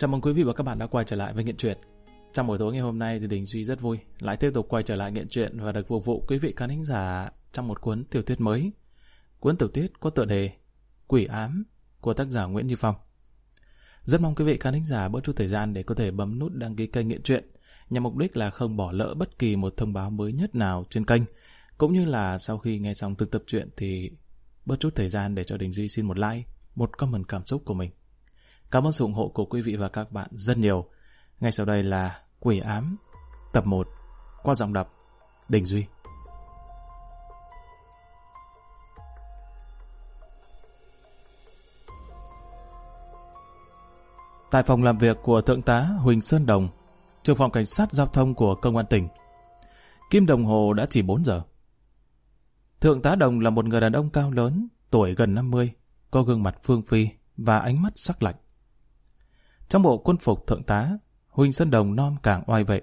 Chào mừng quý vị và các bạn đã quay trở lại với Nghiện Truyện. Trong buổi tối ngày hôm nay thì Đình Duy rất vui lại tiếp tục quay trở lại Nghiện Truyện và được phục vụ quý vị khán thính giả trong một cuốn tiểu thuyết mới. Cuốn tiểu thuyết có tựa đề Quỷ ám của tác giả Nguyễn Như Phong. Rất mong quý vị khán thính giả bớt chút thời gian để có thể bấm nút đăng ký kênh Nghiện Truyện nhằm mục đích là không bỏ lỡ bất kỳ một thông báo mới nhất nào trên kênh cũng như là sau khi nghe xong từng tập truyện thì bớt chút thời gian để cho Đình Duy xin một like, một comment cảm xúc của mình. Cảm ơn sự ủng hộ của quý vị và các bạn rất nhiều. Ngay sau đây là Quỷ ám, tập 1, qua giọng đọc Đình Duy. Tại phòng làm việc của Thượng tá Huỳnh Sơn Đồng, trưởng phòng cảnh sát giao thông của công an tỉnh, kim đồng hồ đã chỉ 4 giờ. Thượng tá Đồng là một người đàn ông cao lớn, tuổi gần 50, có gương mặt phương phi và ánh mắt sắc lạnh. Trong bộ quân phục thượng tá, Huỳnh Sơn Đồng non càng oai vệ.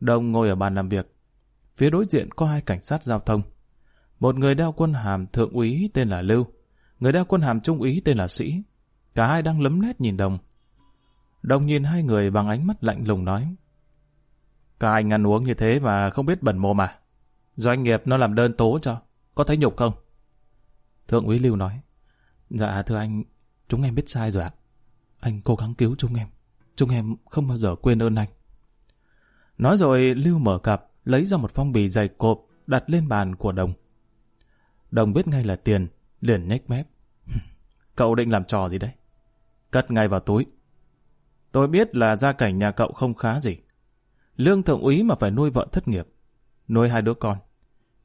Đồng ngồi ở bàn làm việc. Phía đối diện có hai cảnh sát giao thông. Một người đeo quân hàm thượng úy tên là Lưu, người đeo quân hàm trung úy tên là Sĩ. Cả hai đang lấm lét nhìn Đồng. Đồng nhìn hai người bằng ánh mắt lạnh lùng nói. Các anh ăn uống như thế mà không biết bẩn mồm à? Doanh nghiệp nó làm đơn tố cho, có thấy nhục không? Thượng úy Lưu nói. Dạ thưa anh, chúng em biết sai rồi ạ. Anh cố gắng cứu chúng em. Chúng em không bao giờ quên ơn anh. Nói rồi Lưu mở cặp, lấy ra một phong bì dày cộp, đặt lên bàn của Đồng. Đồng biết ngay là tiền, liền nhếch mép. cậu định làm trò gì đấy? Cất ngay vào túi. Tôi biết là gia cảnh nhà cậu không khá gì. Lương thượng úy mà phải nuôi vợ thất nghiệp, nuôi hai đứa con,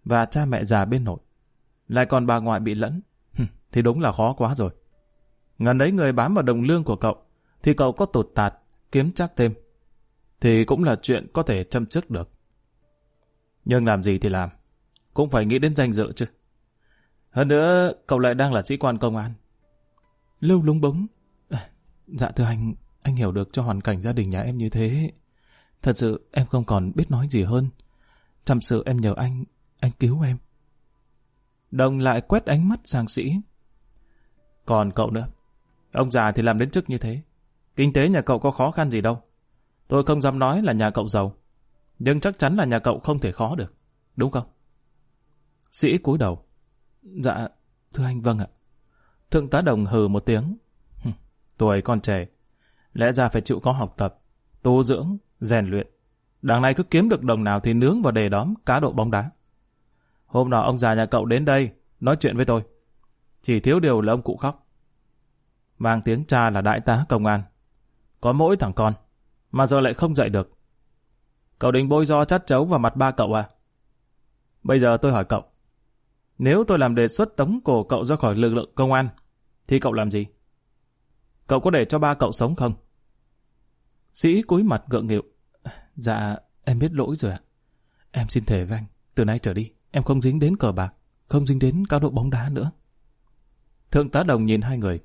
và cha mẹ già bên nội. Lại còn bà ngoại bị lẫn, thì đúng là khó quá rồi. Ngần ấy người bám vào đồng lương của cậu, thì cậu có tụt tạt, kiếm chắc thêm. Thì cũng là chuyện có thể châm trước được. Nhưng làm gì thì làm, cũng phải nghĩ đến danh dự chứ. Hơn nữa, cậu lại đang là sĩ quan công an. Lưu lúng búng. À, dạ thưa anh, anh hiểu được cho hoàn cảnh gia đình nhà em như thế. Thật sự em không còn biết nói gì hơn. Thật sự em nhờ anh, anh cứu em. Đồng lại quét ánh mắt sang sĩ. Còn cậu nữa, Ông già thì làm đến chức như thế. Kinh tế nhà cậu có khó khăn gì đâu. Tôi không dám nói là nhà cậu giàu. Nhưng chắc chắn là nhà cậu không thể khó được. Đúng không? Sĩ cúi đầu. Dạ, thưa anh vâng ạ. Thượng tá đồng hừ một tiếng. Tuổi còn trẻ. Lẽ ra phải chịu có học tập, tu dưỡng, rèn luyện. Đằng này cứ kiếm được đồng nào thì nướng vào đề đóm cá độ bóng đá. Hôm nọ ông già nhà cậu đến đây, nói chuyện với tôi. Chỉ thiếu điều là ông cụ khóc mang tiếng cha là đại tá công an. Có mỗi thằng con, mà giờ lại không dạy được. Cậu định bôi do chát chấu vào mặt ba cậu à? Bây giờ tôi hỏi cậu, nếu tôi làm đề xuất tống cổ cậu ra khỏi lực lượng công an, thì cậu làm gì? Cậu có để cho ba cậu sống không? Sĩ cúi mặt gượng nghịu. Dạ, em biết lỗi rồi ạ. Em xin thề với anh, từ nay trở đi, em không dính đến cờ bạc, không dính đến cao độ bóng đá nữa. Thượng tá đồng nhìn hai người,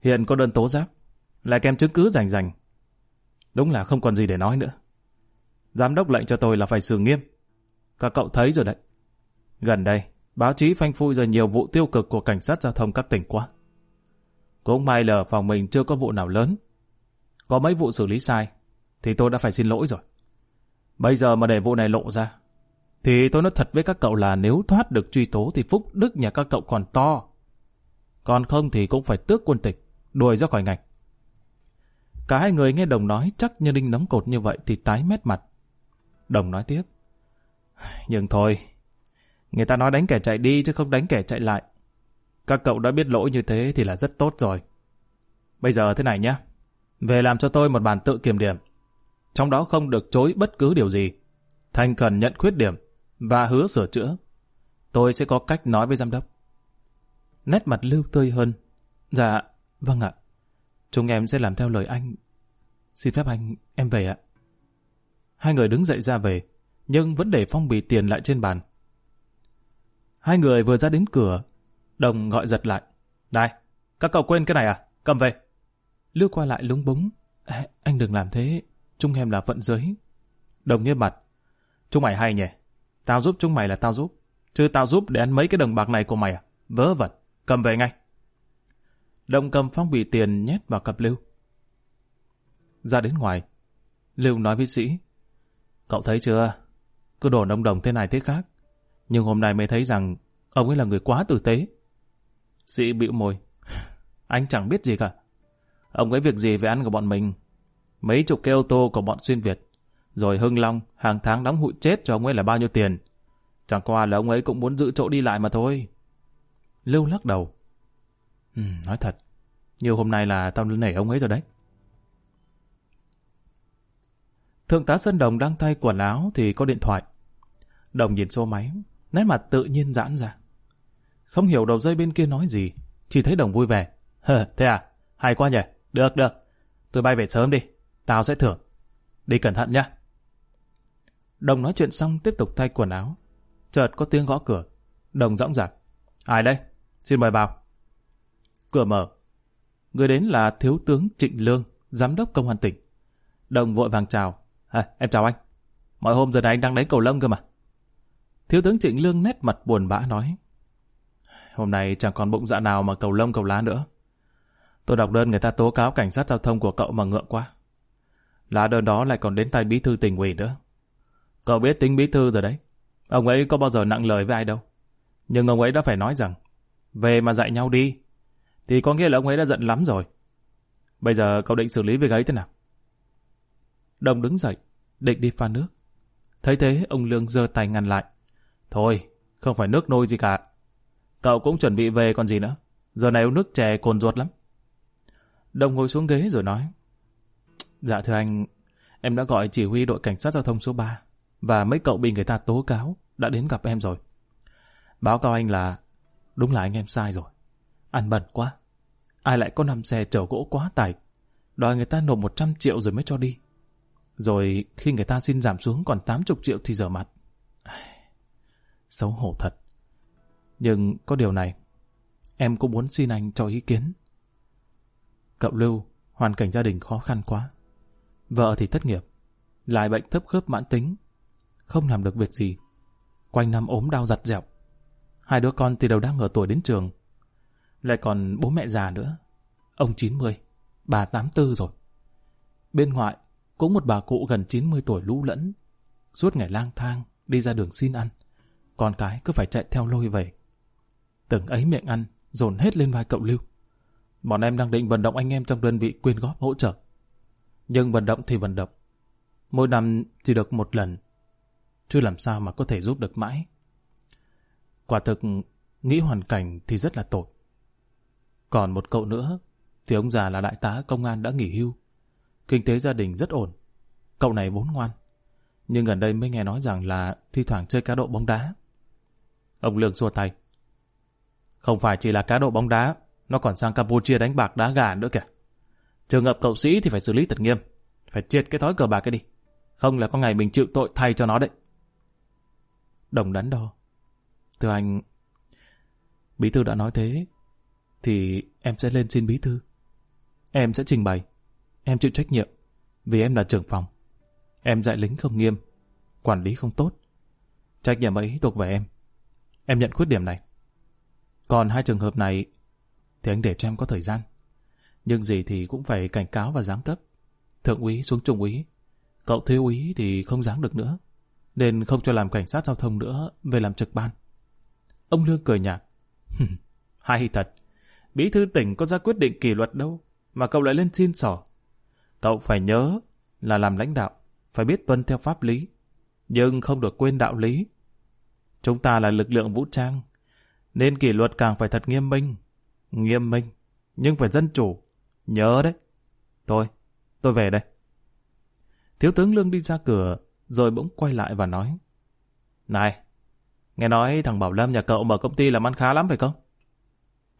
Hiện có đơn tố giác, lại kèm chứng cứ rành rành. Đúng là không còn gì để nói nữa. Giám đốc lệnh cho tôi là phải xử nghiêm. Các cậu thấy rồi đấy. Gần đây, báo chí phanh phui ra nhiều vụ tiêu cực của cảnh sát giao thông các tỉnh quá. Cũng may là phòng mình chưa có vụ nào lớn. Có mấy vụ xử lý sai, thì tôi đã phải xin lỗi rồi. Bây giờ mà để vụ này lộ ra, thì tôi nói thật với các cậu là nếu thoát được truy tố thì phúc đức nhà các cậu còn to. Còn không thì cũng phải tước quân tịch, đuổi ra khỏi ngành. Cả hai người nghe Đồng nói chắc như đinh nấm cột như vậy thì tái mét mặt. Đồng nói tiếp. Nhưng thôi, người ta nói đánh kẻ chạy đi chứ không đánh kẻ chạy lại. Các cậu đã biết lỗi như thế thì là rất tốt rồi. Bây giờ thế này nhé. Về làm cho tôi một bản tự kiểm điểm. Trong đó không được chối bất cứ điều gì. Thành cần nhận khuyết điểm và hứa sửa chữa. Tôi sẽ có cách nói với giám đốc nét mặt lưu tươi hơn. Dạ, vâng ạ. Chúng em sẽ làm theo lời anh. Xin phép anh, em về ạ. Hai người đứng dậy ra về, nhưng vẫn để phong bì tiền lại trên bàn. Hai người vừa ra đến cửa, đồng gọi giật lại. Này, các cậu quên cái này à? Cầm về. Lưu qua lại lúng búng. À, anh đừng làm thế, chúng em là vận giới. Đồng nghiêm mặt. Chúng mày hay nhỉ? Tao giúp chúng mày là tao giúp. Chứ tao giúp để ăn mấy cái đồng bạc này của mày à? Vớ vẩn cầm về ngay. Đồng cầm phong bì tiền nhét vào cặp Lưu. Ra đến ngoài, Lưu nói với sĩ, Cậu thấy chưa? Cứ đổ nông Đồng thế này thế khác. Nhưng hôm nay mới thấy rằng ông ấy là người quá tử tế. Sĩ bĩu môi. Anh chẳng biết gì cả. Ông ấy việc gì về ăn của bọn mình. Mấy chục cái ô tô của bọn xuyên Việt. Rồi Hưng Long hàng tháng đóng hụi chết cho ông ấy là bao nhiêu tiền. Chẳng qua là ông ấy cũng muốn giữ chỗ đi lại mà thôi. Lưu lắc đầu. Ừ, nói thật. Nhiều hôm nay là tao nể ông ấy rồi đấy. Thượng tá Sơn Đồng đang thay quần áo thì có điện thoại. Đồng nhìn số máy, nét mặt tự nhiên giãn ra. Không hiểu đầu dây bên kia nói gì, chỉ thấy Đồng vui vẻ. Hờ, thế à? Hay quá nhỉ? Được, được. Tôi bay về sớm đi, tao sẽ thưởng. Đi cẩn thận nhá. Đồng nói chuyện xong tiếp tục thay quần áo. Chợt có tiếng gõ cửa. Đồng dõng dạc. Ai đây? Xin mời vào. Cửa mở. Người đến là Thiếu tướng Trịnh Lương, Giám đốc Công an tỉnh. Đồng vội vàng chào. À, em chào anh. Mọi hôm giờ này anh đang đánh cầu lông cơ mà. Thiếu tướng Trịnh Lương nét mặt buồn bã nói. Hôm nay chẳng còn bụng dạ nào mà cầu lông cầu lá nữa. Tôi đọc đơn người ta tố cáo cảnh sát giao thông của cậu mà ngượng quá. Lá đơn đó lại còn đến tay bí thư tỉnh ủy nữa. Cậu biết tính bí thư rồi đấy. Ông ấy có bao giờ nặng lời với ai đâu. Nhưng ông ấy đã phải nói rằng về mà dạy nhau đi thì có nghĩa là ông ấy đã giận lắm rồi. Bây giờ cậu định xử lý việc ấy thế nào? Đồng đứng dậy, định đi pha nước. Thấy thế, ông Lương giơ tay ngăn lại. Thôi, không phải nước nôi gì cả. Cậu cũng chuẩn bị về còn gì nữa. Giờ này uống nước chè cồn ruột lắm. Đồng ngồi xuống ghế rồi nói. Dạ thưa anh, em đã gọi chỉ huy đội cảnh sát giao thông số 3 và mấy cậu bị người ta tố cáo đã đến gặp em rồi. Báo cáo anh là đúng là anh em sai rồi. Ăn bẩn quá. Ai lại có năm xe chở gỗ quá tải. Đòi người ta nộp 100 triệu rồi mới cho đi. Rồi khi người ta xin giảm xuống còn 80 triệu thì dở mặt. Xấu hổ thật. Nhưng có điều này, em cũng muốn xin anh cho ý kiến. Cậu Lưu, hoàn cảnh gia đình khó khăn quá. Vợ thì thất nghiệp, lại bệnh thấp khớp mãn tính, không làm được việc gì. Quanh năm ốm đau giặt dẹo. Hai đứa con thì đều đang ở tuổi đến trường. Lại còn bố mẹ già nữa. Ông 90, bà 84 rồi. Bên ngoại cũng một bà cụ gần 90 tuổi lũ lẫn, suốt ngày lang thang, đi ra đường xin ăn. Con cái cứ phải chạy theo lôi về. Từng ấy miệng ăn, dồn hết lên vai cậu Lưu. Bọn em đang định vận động anh em trong đơn vị quyên góp hỗ trợ. Nhưng vận động thì vận động. Mỗi năm chỉ được một lần. chứ làm sao mà có thể giúp được mãi. Quả thực, nghĩ hoàn cảnh thì rất là tội. Còn một cậu nữa, thì ông già là đại tá công an đã nghỉ hưu. Kinh tế gia đình rất ổn. Cậu này vốn ngoan. Nhưng gần đây mới nghe nói rằng là thi thoảng chơi cá độ bóng đá. Ông Lương xua tay. Không phải chỉ là cá độ bóng đá, nó còn sang Campuchia đánh bạc đá gà nữa kìa. Trường hợp cậu sĩ thì phải xử lý thật nghiêm. Phải triệt cái thói cờ bạc cái đi. Không là có ngày mình chịu tội thay cho nó đấy. Đồng đắn đo. Thưa anh, Bí thư đã nói thế, thì em sẽ lên xin bí thư. Em sẽ trình bày. Em chịu trách nhiệm, vì em là trưởng phòng. Em dạy lính không nghiêm, quản lý không tốt. Trách nhiệm ấy thuộc về em. Em nhận khuyết điểm này. Còn hai trường hợp này, thì anh để cho em có thời gian. Nhưng gì thì cũng phải cảnh cáo và giáng cấp. Thượng úy xuống trung úy. Cậu thiếu úy thì không giáng được nữa. Nên không cho làm cảnh sát giao thông nữa về làm trực ban. Ông Lương cười nhạt. Hay thật. Bí thư tỉnh có ra quyết định kỷ luật đâu. Mà cậu lại lên xin sỏ. Cậu phải nhớ là làm lãnh đạo, phải biết tuân theo pháp lý, nhưng không được quên đạo lý. Chúng ta là lực lượng vũ trang, nên kỷ luật càng phải thật nghiêm minh. Nghiêm minh, nhưng phải dân chủ. Nhớ đấy. Thôi, tôi về đây. Thiếu tướng Lương đi ra cửa, rồi bỗng quay lại và nói. Này, nghe nói thằng Bảo Lâm nhà cậu mở công ty làm ăn khá lắm phải không?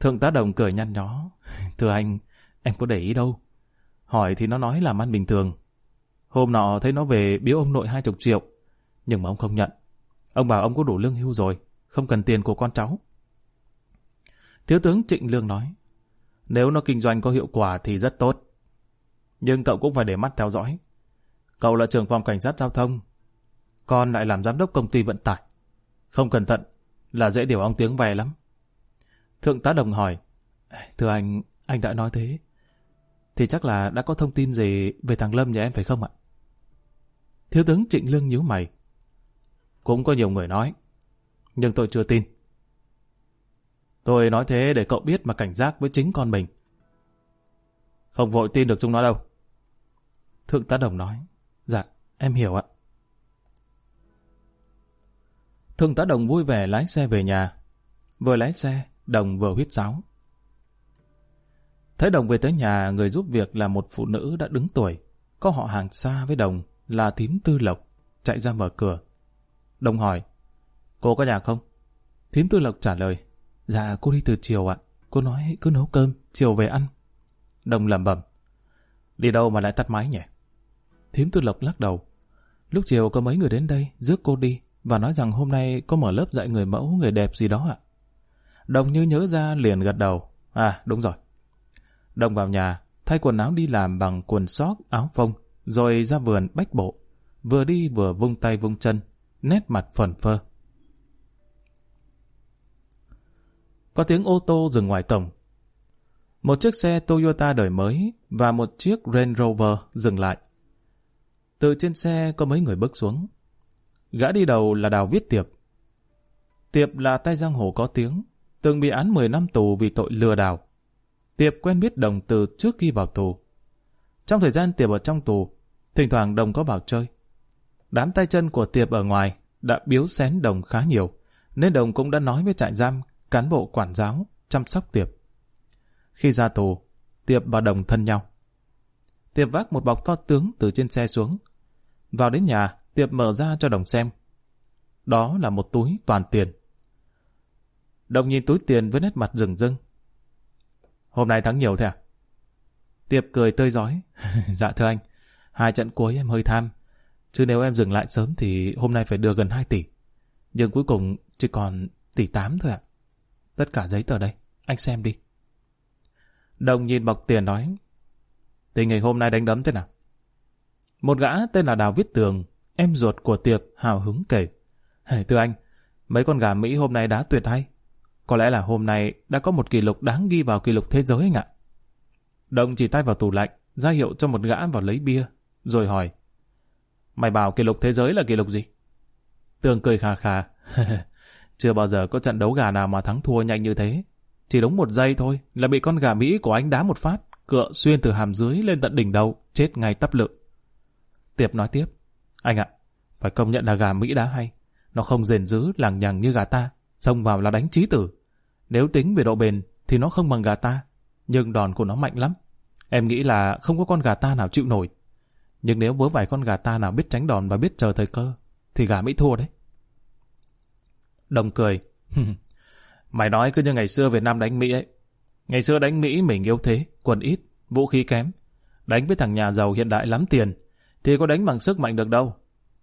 Thượng tá đồng cười nhăn nhó. Thưa anh, em có để ý đâu. Hỏi thì nó nói làm ăn bình thường. Hôm nọ thấy nó về biếu ông nội hai chục triệu, nhưng mà ông không nhận. Ông bảo ông có đủ lương hưu rồi, không cần tiền của con cháu. Thiếu tướng Trịnh Lương nói, nếu nó kinh doanh có hiệu quả thì rất tốt. Nhưng cậu cũng phải để mắt theo dõi. Cậu là trưởng phòng cảnh sát giao thông, con lại làm giám đốc công ty vận tải. Không cẩn thận là dễ điều ong tiếng về lắm. Thượng tá đồng hỏi, thưa anh, Anh đã nói thế. Thì chắc là đã có thông tin gì về thằng Lâm nhà em phải không ạ? Thiếu tướng Trịnh Lương nhíu mày. Cũng có nhiều người nói. Nhưng tôi chưa tin. Tôi nói thế để cậu biết mà cảnh giác với chính con mình. Không vội tin được chúng nó đâu. Thượng tá Đồng nói. Dạ, em hiểu ạ. Thượng tá Đồng vui vẻ lái xe về nhà. Vừa lái xe, Đồng vừa huyết sáo. Thấy Đồng về tới nhà, người giúp việc là một phụ nữ đã đứng tuổi, có họ hàng xa với Đồng là thím Tư Lộc, chạy ra mở cửa. Đồng hỏi, cô có nhà không? Thím Tư Lộc trả lời, dạ cô đi từ chiều ạ, cô nói cứ nấu cơm, chiều về ăn. Đồng lẩm bẩm, đi đâu mà lại tắt máy nhỉ? Thím Tư Lộc lắc đầu, lúc chiều có mấy người đến đây rước cô đi và nói rằng hôm nay có mở lớp dạy người mẫu, người đẹp gì đó ạ. Đồng như nhớ ra liền gật đầu, à đúng rồi. Đồng vào nhà, thay quần áo đi làm bằng quần sóc, áo phông, rồi ra vườn bách bộ, vừa đi vừa vung tay vung chân, nét mặt phần phơ. Có tiếng ô tô dừng ngoài cổng. Một chiếc xe Toyota đời mới và một chiếc Range Rover dừng lại. Từ trên xe có mấy người bước xuống. Gã đi đầu là Đào Viết Tiệp. Tiệp là tay giang hồ có tiếng, từng bị án 10 năm tù vì tội lừa đảo. Tiệp quen biết Đồng từ trước khi vào tù. Trong thời gian Tiệp ở trong tù, thỉnh thoảng Đồng có bảo chơi. Đám tay chân của Tiệp ở ngoài đã biếu xén Đồng khá nhiều, nên Đồng cũng đã nói với trại giam, cán bộ quản giáo, chăm sóc Tiệp. Khi ra tù, Tiệp và Đồng thân nhau. Tiệp vác một bọc to tướng từ trên xe xuống. Vào đến nhà, Tiệp mở ra cho Đồng xem. Đó là một túi toàn tiền. Đồng nhìn túi tiền với nét mặt rừng rưng. Hôm nay thắng nhiều thế à? Tiệp cười tươi giói. dạ thưa anh, hai trận cuối em hơi tham. Chứ nếu em dừng lại sớm thì hôm nay phải đưa gần 2 tỷ. Nhưng cuối cùng chỉ còn tỷ 8 thôi ạ. Tất cả giấy tờ đây, anh xem đi. Đồng nhìn bọc tiền nói. Tình hình hôm nay đánh đấm thế nào? Một gã tên là Đào Viết Tường, em ruột của Tiệp hào hứng kể. Hey, thưa anh, mấy con gà Mỹ hôm nay đá tuyệt hay. Có lẽ là hôm nay đã có một kỷ lục đáng ghi vào kỷ lục thế giới anh ạ. Đồng chỉ tay vào tủ lạnh, ra hiệu cho một gã vào lấy bia, rồi hỏi. Mày bảo kỷ lục thế giới là kỷ lục gì? Tường cười khà khà. Chưa bao giờ có trận đấu gà nào mà thắng thua nhanh như thế. Chỉ đúng một giây thôi là bị con gà Mỹ của anh đá một phát, cựa xuyên từ hàm dưới lên tận đỉnh đầu, chết ngay tắp lự. Tiệp nói tiếp. Anh ạ, phải công nhận là gà Mỹ đá hay. Nó không rền dữ làng nhằng như gà ta, xông vào là đánh trí tử. Nếu tính về độ bền thì nó không bằng gà ta, nhưng đòn của nó mạnh lắm. Em nghĩ là không có con gà ta nào chịu nổi. Nhưng nếu với vài con gà ta nào biết tránh đòn và biết chờ thời cơ, thì gà Mỹ thua đấy. Đồng cười. Mày nói cứ như ngày xưa Việt Nam đánh Mỹ ấy. Ngày xưa đánh Mỹ mình yếu thế, quần ít, vũ khí kém. Đánh với thằng nhà giàu hiện đại lắm tiền, thì có đánh bằng sức mạnh được đâu.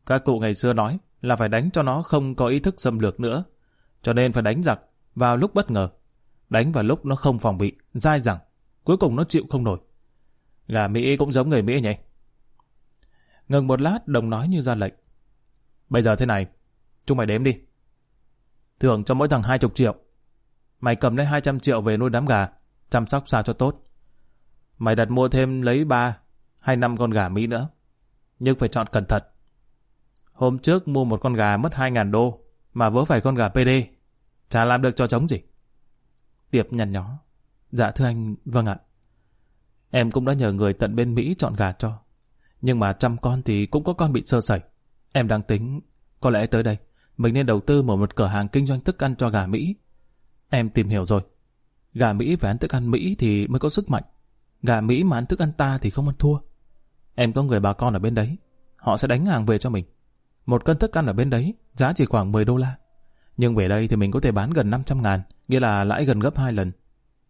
Các cụ ngày xưa nói là phải đánh cho nó không có ý thức xâm lược nữa. Cho nên phải đánh giặc vào lúc bất ngờ. Đánh vào lúc nó không phòng bị, dai dẳng. Cuối cùng nó chịu không nổi. Gà Mỹ cũng giống người Mỹ nhỉ? Ngừng một lát, đồng nói như ra lệnh. Bây giờ thế này, chúng mày đếm đi. Thưởng cho mỗi thằng hai chục triệu. Mày cầm lấy 200 triệu về nuôi đám gà, chăm sóc sao cho tốt. Mày đặt mua thêm lấy ba hay năm con gà Mỹ nữa. Nhưng phải chọn cẩn thận. Hôm trước mua một con gà mất 2.000 đô, mà vớ phải con gà PD. Chả làm được cho trống gì. Tiệp nhằn nhó. Dạ thưa anh, vâng ạ. Em cũng đã nhờ người tận bên Mỹ chọn gà cho. Nhưng mà trăm con thì cũng có con bị sơ sẩy. Em đang tính, có lẽ tới đây, mình nên đầu tư mở một cửa hàng kinh doanh thức ăn cho gà Mỹ. Em tìm hiểu rồi. Gà Mỹ phải ăn thức ăn Mỹ thì mới có sức mạnh. Gà Mỹ mà ăn thức ăn ta thì không ăn thua. Em có người bà con ở bên đấy. Họ sẽ đánh hàng về cho mình. Một cân thức ăn ở bên đấy, giá chỉ khoảng 10 đô la. Nhưng về đây thì mình có thể bán gần 500 ngàn, nghĩa là lãi gần gấp 2 lần.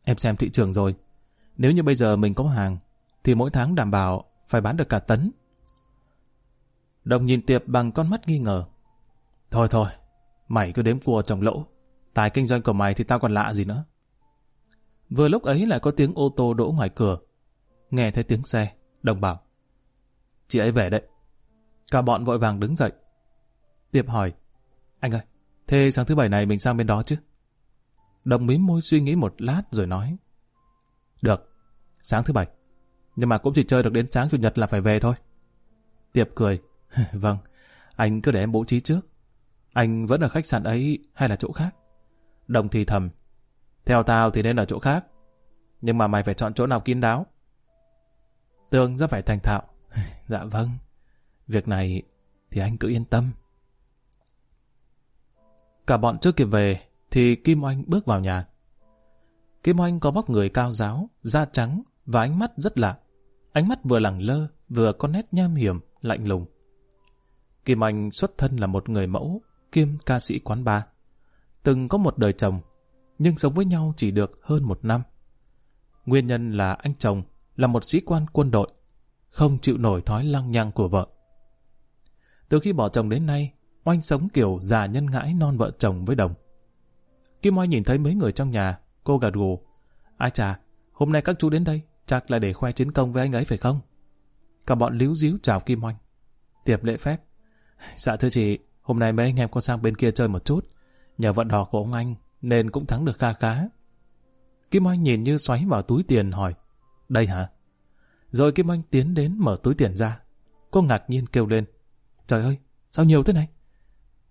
Em xem thị trường rồi. Nếu như bây giờ mình có hàng, thì mỗi tháng đảm bảo phải bán được cả tấn. Đồng nhìn Tiệp bằng con mắt nghi ngờ. Thôi thôi, mày cứ đếm cua trồng lỗ. Tài kinh doanh của mày thì tao còn lạ gì nữa. Vừa lúc ấy lại có tiếng ô tô đỗ ngoài cửa. Nghe thấy tiếng xe, đồng bảo. Chị ấy về đấy. Cả bọn vội vàng đứng dậy. Tiệp hỏi. Anh ơi, thế sáng thứ bảy này mình sang bên đó chứ? Đồng mím môi suy nghĩ một lát rồi nói. Được, sáng thứ bảy. Nhưng mà cũng chỉ chơi được đến sáng chủ nhật là phải về thôi. Tiệp cười. vâng, anh cứ để em bố trí trước. Anh vẫn ở khách sạn ấy hay là chỗ khác? Đồng thì thầm. Theo tao thì nên ở chỗ khác. Nhưng mà mày phải chọn chỗ nào kín đáo. Tương rất phải thành thạo dạ vâng. Việc này thì anh cứ yên tâm. Cả bọn chưa kịp về thì Kim Oanh bước vào nhà. Kim Oanh có vóc người cao giáo, da trắng và ánh mắt rất lạ. Ánh mắt vừa lẳng lơ, vừa có nét nham hiểm, lạnh lùng. Kim Anh xuất thân là một người mẫu, kiêm ca sĩ quán bar. Từng có một đời chồng, nhưng sống với nhau chỉ được hơn một năm. Nguyên nhân là anh chồng là một sĩ quan quân đội, không chịu nổi thói lăng nhăng của vợ. Từ khi bỏ chồng đến nay, Oanh sống kiểu già nhân ngãi non vợ chồng với đồng. Kim Oanh nhìn thấy mấy người trong nhà, cô gật gù. Ai chà, hôm nay các chú đến đây, chắc là để khoe chiến công với anh ấy phải không? Cả bọn líu díu chào Kim Oanh. Tiệp lễ phép. Dạ thưa chị, hôm nay mấy anh em con sang bên kia chơi một chút. Nhờ vận đỏ của ông anh, nên cũng thắng được kha khá. Kim Oanh nhìn như xoáy vào túi tiền hỏi. Đây hả? Rồi Kim Anh tiến đến mở túi tiền ra. Cô ngạc nhiên kêu lên. Trời ơi, sao nhiều thế này?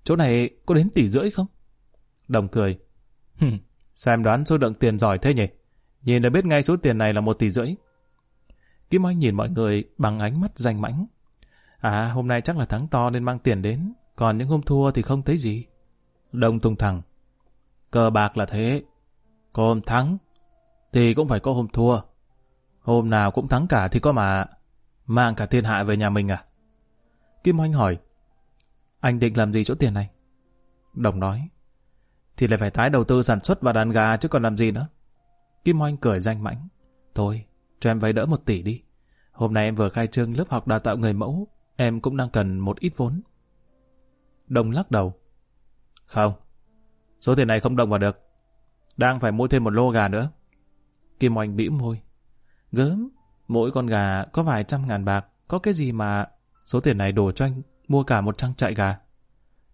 Chỗ này có đến tỷ rưỡi không? Đồng cười. "hừ, xem đoán số lượng tiền giỏi thế nhỉ? Nhìn đã biết ngay số tiền này là một tỷ rưỡi. Kim Anh nhìn mọi người bằng ánh mắt danh mãnh. À, hôm nay chắc là thắng to nên mang tiền đến, còn những hôm thua thì không thấy gì. Đồng tung thẳng. Cờ bạc là thế. Có hôm thắng, thì cũng phải có hôm thua. Hôm nào cũng thắng cả thì có mà mang cả thiên hạ về nhà mình à? Kim Oanh hỏi, anh định làm gì chỗ tiền này? Đồng nói, thì lại phải tái đầu tư sản xuất và đàn gà chứ còn làm gì nữa. Kim Oanh cười danh mãnh. Thôi, cho em vay đỡ một tỷ đi. Hôm nay em vừa khai trương lớp học đào tạo người mẫu, em cũng đang cần một ít vốn. Đồng lắc đầu. Không, số tiền này không đồng vào được. Đang phải mua thêm một lô gà nữa. Kim Oanh bĩu môi. Gớm, mỗi con gà có vài trăm ngàn bạc, có cái gì mà số tiền này đổ cho anh mua cả một trang trại gà.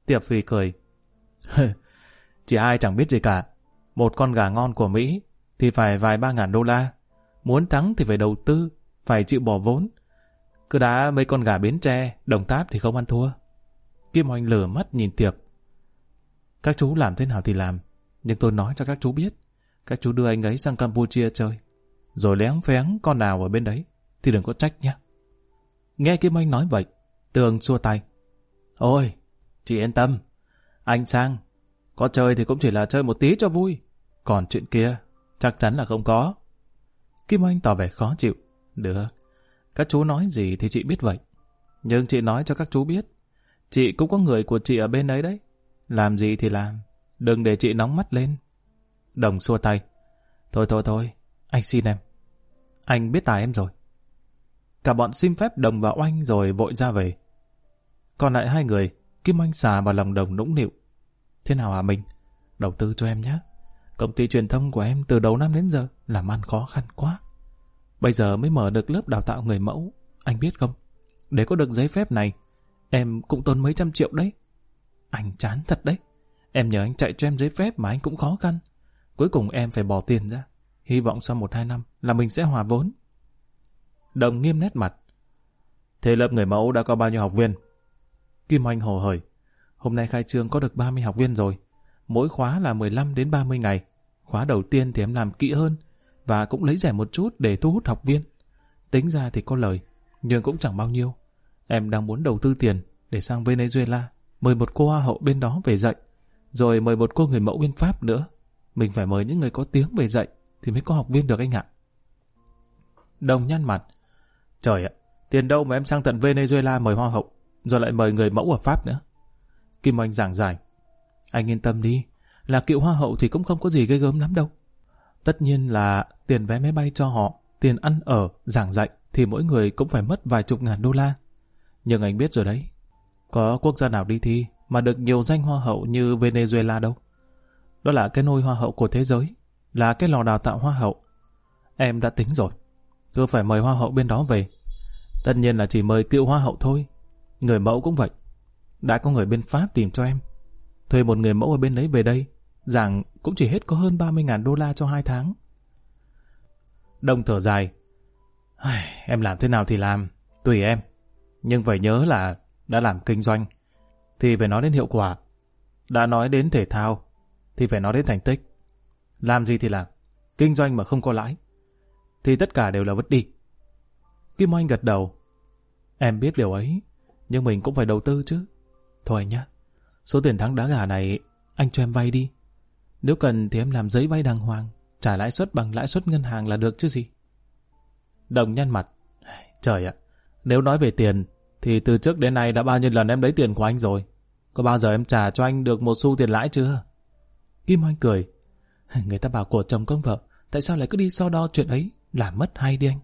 Tiệp Phi cười. Chỉ ai chẳng biết gì cả. Một con gà ngon của Mỹ thì phải vài ba ngàn đô la. Muốn thắng thì phải đầu tư, phải chịu bỏ vốn. Cứ đá mấy con gà bến tre, đồng táp thì không ăn thua. Kim Hoành lửa mắt nhìn Tiệp. Các chú làm thế nào thì làm, nhưng tôi nói cho các chú biết. Các chú đưa anh ấy sang Campuchia chơi. Rồi lén phén con nào ở bên đấy, thì đừng có trách nhé. Nghe Kim Anh nói vậy, Tường xua tay. Ôi, chị yên tâm. Anh sang, có chơi thì cũng chỉ là chơi một tí cho vui. Còn chuyện kia, chắc chắn là không có. Kim Anh tỏ vẻ khó chịu. Được, các chú nói gì thì chị biết vậy. Nhưng chị nói cho các chú biết, chị cũng có người của chị ở bên đấy đấy. Làm gì thì làm, đừng để chị nóng mắt lên. Đồng xua tay. Thôi thôi thôi, anh xin em. Anh biết tài em rồi. Cả bọn xin phép đồng vào oanh rồi vội ra về. Còn lại hai người, Kim Anh xà vào lòng đồng nũng nịu. Thế nào hả mình? Đầu tư cho em nhé. Công ty truyền thông của em từ đầu năm đến giờ làm ăn khó khăn quá. Bây giờ mới mở được lớp đào tạo người mẫu. Anh biết không? Để có được giấy phép này, em cũng tốn mấy trăm triệu đấy. Anh chán thật đấy. Em nhờ anh chạy cho em giấy phép mà anh cũng khó khăn. Cuối cùng em phải bỏ tiền ra. Hy vọng sau một hai năm là mình sẽ hòa vốn. Đồng nghiêm nét mặt. Thế lớp người mẫu đã có bao nhiêu học viên? Kim Anh hồ hởi. Hôm nay khai trương có được 30 học viên rồi. Mỗi khóa là 15 đến 30 ngày. Khóa đầu tiên thì em làm kỹ hơn và cũng lấy rẻ một chút để thu hút học viên. Tính ra thì có lời, nhưng cũng chẳng bao nhiêu. Em đang muốn đầu tư tiền để sang Venezuela, mời một cô hoa hậu bên đó về dạy, rồi mời một cô người mẫu bên Pháp nữa. Mình phải mời những người có tiếng về dạy thì mới có học viên được anh ạ. Đồng nhăn mặt. Trời ạ, tiền đâu mà em sang tận Venezuela mời hoa hậu, rồi lại mời người mẫu ở Pháp nữa. Kim Anh giảng giải. Anh yên tâm đi, là cựu hoa hậu thì cũng không có gì gây gớm lắm đâu. Tất nhiên là tiền vé máy bay cho họ, tiền ăn ở, giảng dạy thì mỗi người cũng phải mất vài chục ngàn đô la. Nhưng anh biết rồi đấy, có quốc gia nào đi thi mà được nhiều danh hoa hậu như Venezuela đâu. Đó là cái nôi hoa hậu của thế giới, là cái lò đào tạo hoa hậu. Em đã tính rồi, cứ phải mời hoa hậu bên đó về. Tất nhiên là chỉ mời cựu hoa hậu thôi, người mẫu cũng vậy. Đã có người bên Pháp tìm cho em. Thuê một người mẫu ở bên đấy về đây, rằng cũng chỉ hết có hơn 30.000 đô la cho hai tháng. Đông thở dài. Em làm thế nào thì làm, tùy em. Nhưng phải nhớ là đã làm kinh doanh, thì phải nói đến hiệu quả. Đã nói đến thể thao, thì phải nói đến thành tích. Làm gì thì làm, kinh doanh mà không có lãi, thì tất cả đều là vứt đi. Kim Oanh gật đầu. Em biết điều ấy, nhưng mình cũng phải đầu tư chứ. Thôi nhá, số tiền thắng đá gà này anh cho em vay đi. Nếu cần thì em làm giấy vay đàng hoàng, trả lãi suất bằng lãi suất ngân hàng là được chứ gì. Đồng nhăn mặt. Trời ạ, nếu nói về tiền, thì từ trước đến nay đã bao nhiêu lần em lấy tiền của anh rồi. Có bao giờ em trả cho anh được một xu tiền lãi chưa? Kim Oanh cười. Người ta bảo của chồng công vợ, tại sao lại cứ đi so đo chuyện ấy, làm mất hay đi anh?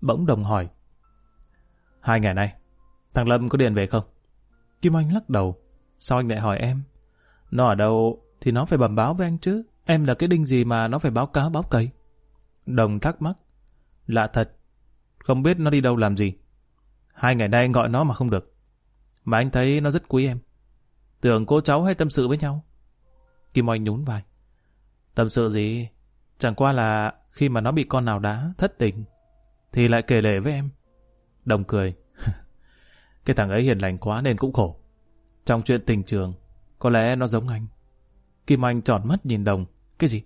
Bỗng đồng hỏi. Hai ngày nay, thằng Lâm có điện về không? Kim Anh lắc đầu. Sao anh lại hỏi em? Nó ở đâu thì nó phải bẩm báo với anh chứ. Em là cái đinh gì mà nó phải báo cáo báo cầy? Đồng thắc mắc. Lạ thật. Không biết nó đi đâu làm gì. Hai ngày nay anh gọi nó mà không được. Mà anh thấy nó rất quý em. Tưởng cô cháu hay tâm sự với nhau. Kim Oanh nhún vai. Tâm sự gì? Chẳng qua là khi mà nó bị con nào đá, thất tình, thì lại kể lể với em. Đồng cười. cái thằng ấy hiền lành quá nên cũng khổ. Trong chuyện tình trường, có lẽ nó giống anh. Kim Anh tròn mắt nhìn Đồng. Cái gì?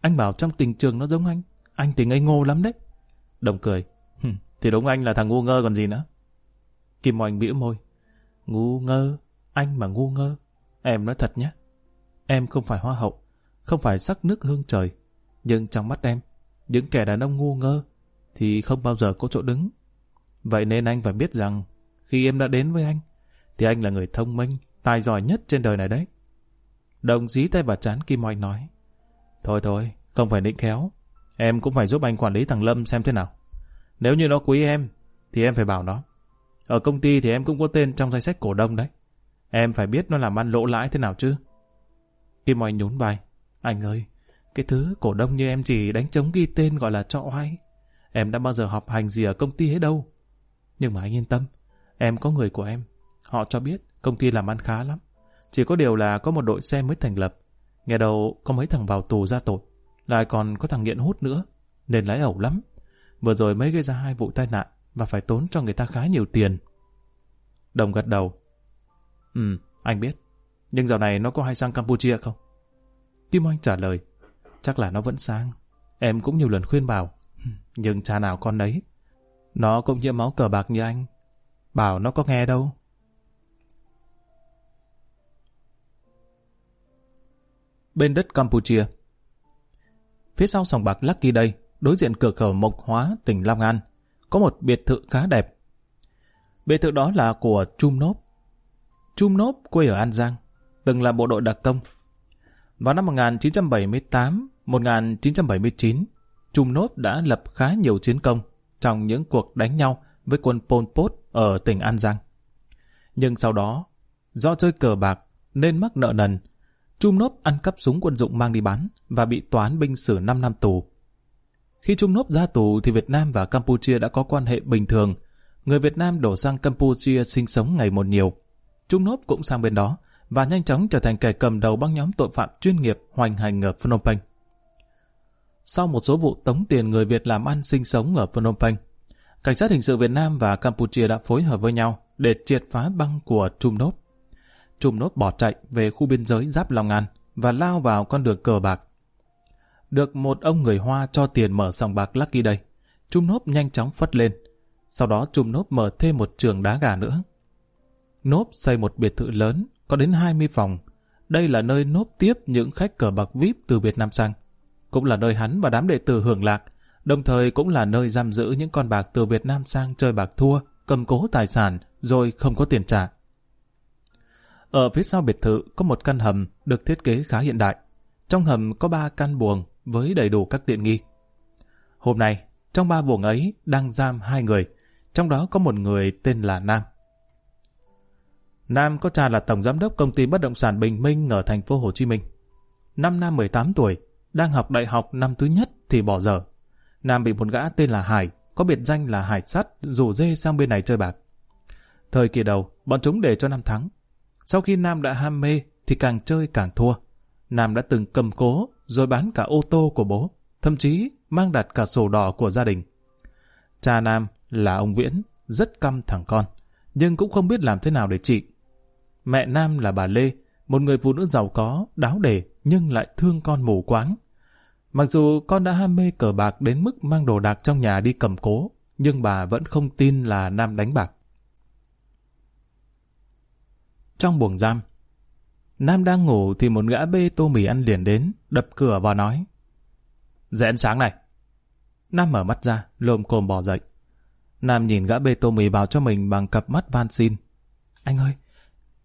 Anh bảo trong tình trường nó giống anh. Anh tình ấy ngô lắm đấy. Đồng cười. thì đúng anh là thằng ngu ngơ còn gì nữa. Kim Oanh bĩu môi. Ngu ngơ, anh mà ngu ngơ. Em nói thật nhé. Em không phải hoa hậu, không phải sắc nước hương trời. Nhưng trong mắt em, những kẻ đàn ông ngu ngơ thì không bao giờ có chỗ đứng. Vậy nên anh phải biết rằng khi em đã đến với anh, thì anh là người thông minh, tài giỏi nhất trên đời này đấy. Đồng dí tay vào chán Kim Oanh nói. Thôi thôi, không phải định khéo. Em cũng phải giúp anh quản lý thằng Lâm xem thế nào. Nếu như nó quý em, thì em phải bảo nó. Ở công ty thì em cũng có tên trong danh sách cổ đông đấy. Em phải biết nó làm ăn lỗ lãi thế nào chứ. Kim Oanh nhún vai. Anh ơi, cái thứ cổ đông như em chỉ đánh trống ghi tên gọi là cho oai. Em đã bao giờ học hành gì ở công ty hết đâu. Nhưng mà anh yên tâm, em có người của em. Họ cho biết công ty làm ăn khá lắm. Chỉ có điều là có một đội xe mới thành lập. Nghe đầu có mấy thằng vào tù ra tội. Lại còn có thằng nghiện hút nữa. Nên lái ẩu lắm. Vừa rồi mới gây ra hai vụ tai nạn và phải tốn cho người ta khá nhiều tiền. Đồng gật đầu. Ừ, anh biết. Nhưng dạo này nó có hay sang Campuchia không? Kim Oanh trả lời. Chắc là nó vẫn sang. Em cũng nhiều lần khuyên bảo. Nhưng cha nào con đấy. Nó cũng nhiễm máu cờ bạc như anh. Bảo nó có nghe đâu. Bên đất Campuchia Phía sau sòng bạc Lucky đây, đối diện cửa khẩu Mộc Hóa, tỉnh Long An, có một biệt thự khá đẹp. Biệt thự đó là của Chum Nốp. Chum Nốp quê ở An Giang, từng là bộ đội đặc công. Vào năm 1978-1979, Trung Nốt đã lập khá nhiều chiến công trong những cuộc đánh nhau với quân Pol Pot ở tỉnh An Giang. Nhưng sau đó, do chơi cờ bạc nên mắc nợ nần, Trung Nốt ăn cắp súng quân dụng mang đi bán và bị toán binh xử 5 năm tù. Khi Trung Nốt ra tù thì Việt Nam và Campuchia đã có quan hệ bình thường. Người Việt Nam đổ sang Campuchia sinh sống ngày một nhiều. Trung Nốt cũng sang bên đó và nhanh chóng trở thành kẻ cầm đầu băng nhóm tội phạm chuyên nghiệp hoành hành ở Phnom Penh. Sau một số vụ tống tiền người Việt làm ăn sinh sống ở Phnom Penh, cảnh sát hình sự Việt Nam và Campuchia đã phối hợp với nhau để triệt phá băng của Trung Nốt. Trung Nốt bỏ chạy về khu biên giới giáp Long An và lao vào con đường cờ bạc được một ông người Hoa cho tiền mở sòng bạc Lucky đây. Trung Nốt nhanh chóng phất lên. Sau đó Trung Nốt mở thêm một trường đá gà nữa. Nốt xây một biệt thự lớn, có đến 20 phòng. Đây là nơi nốt tiếp những khách cờ bạc VIP từ Việt Nam sang. Cũng là nơi hắn và đám đệ tử hưởng lạc, đồng thời cũng là nơi giam giữ những con bạc từ Việt Nam sang chơi bạc thua, cầm cố tài sản, rồi không có tiền trả. Ở phía sau biệt thự có một căn hầm được thiết kế khá hiện đại. Trong hầm có ba căn buồng với đầy đủ các tiện nghi. Hôm nay, trong ba buồng ấy đang giam hai người, trong đó có một người tên là Nam. Nam có cha là tổng giám đốc công ty bất động sản Bình Minh ở thành phố Hồ Chí Minh. Năm Nam 18 tuổi, đang học đại học năm thứ nhất thì bỏ dở. Nam bị một gã tên là Hải, có biệt danh là Hải Sắt, rủ dê sang bên này chơi bạc. Thời kỳ đầu, bọn chúng để cho Nam thắng. Sau khi Nam đã ham mê thì càng chơi càng thua. Nam đã từng cầm cố rồi bán cả ô tô của bố. thậm chí mang đặt cả sổ đỏ của gia đình. Cha Nam là ông Viễn, rất căm thằng con, nhưng cũng không biết làm thế nào để trị. Mẹ Nam là bà Lê, một người phụ nữ giàu có, đáo đề, nhưng lại thương con mù quáng. Mặc dù con đã ham mê cờ bạc đến mức mang đồ đạc trong nhà đi cầm cố, nhưng bà vẫn không tin là Nam đánh bạc. Trong buồng giam, Nam đang ngủ thì một gã bê tô mì ăn liền đến, đập cửa và nói. Dậy ăn sáng này. Nam mở mắt ra, lồm cồm bò dậy. Nam nhìn gã bê tô mì vào cho mình bằng cặp mắt van xin. Anh ơi,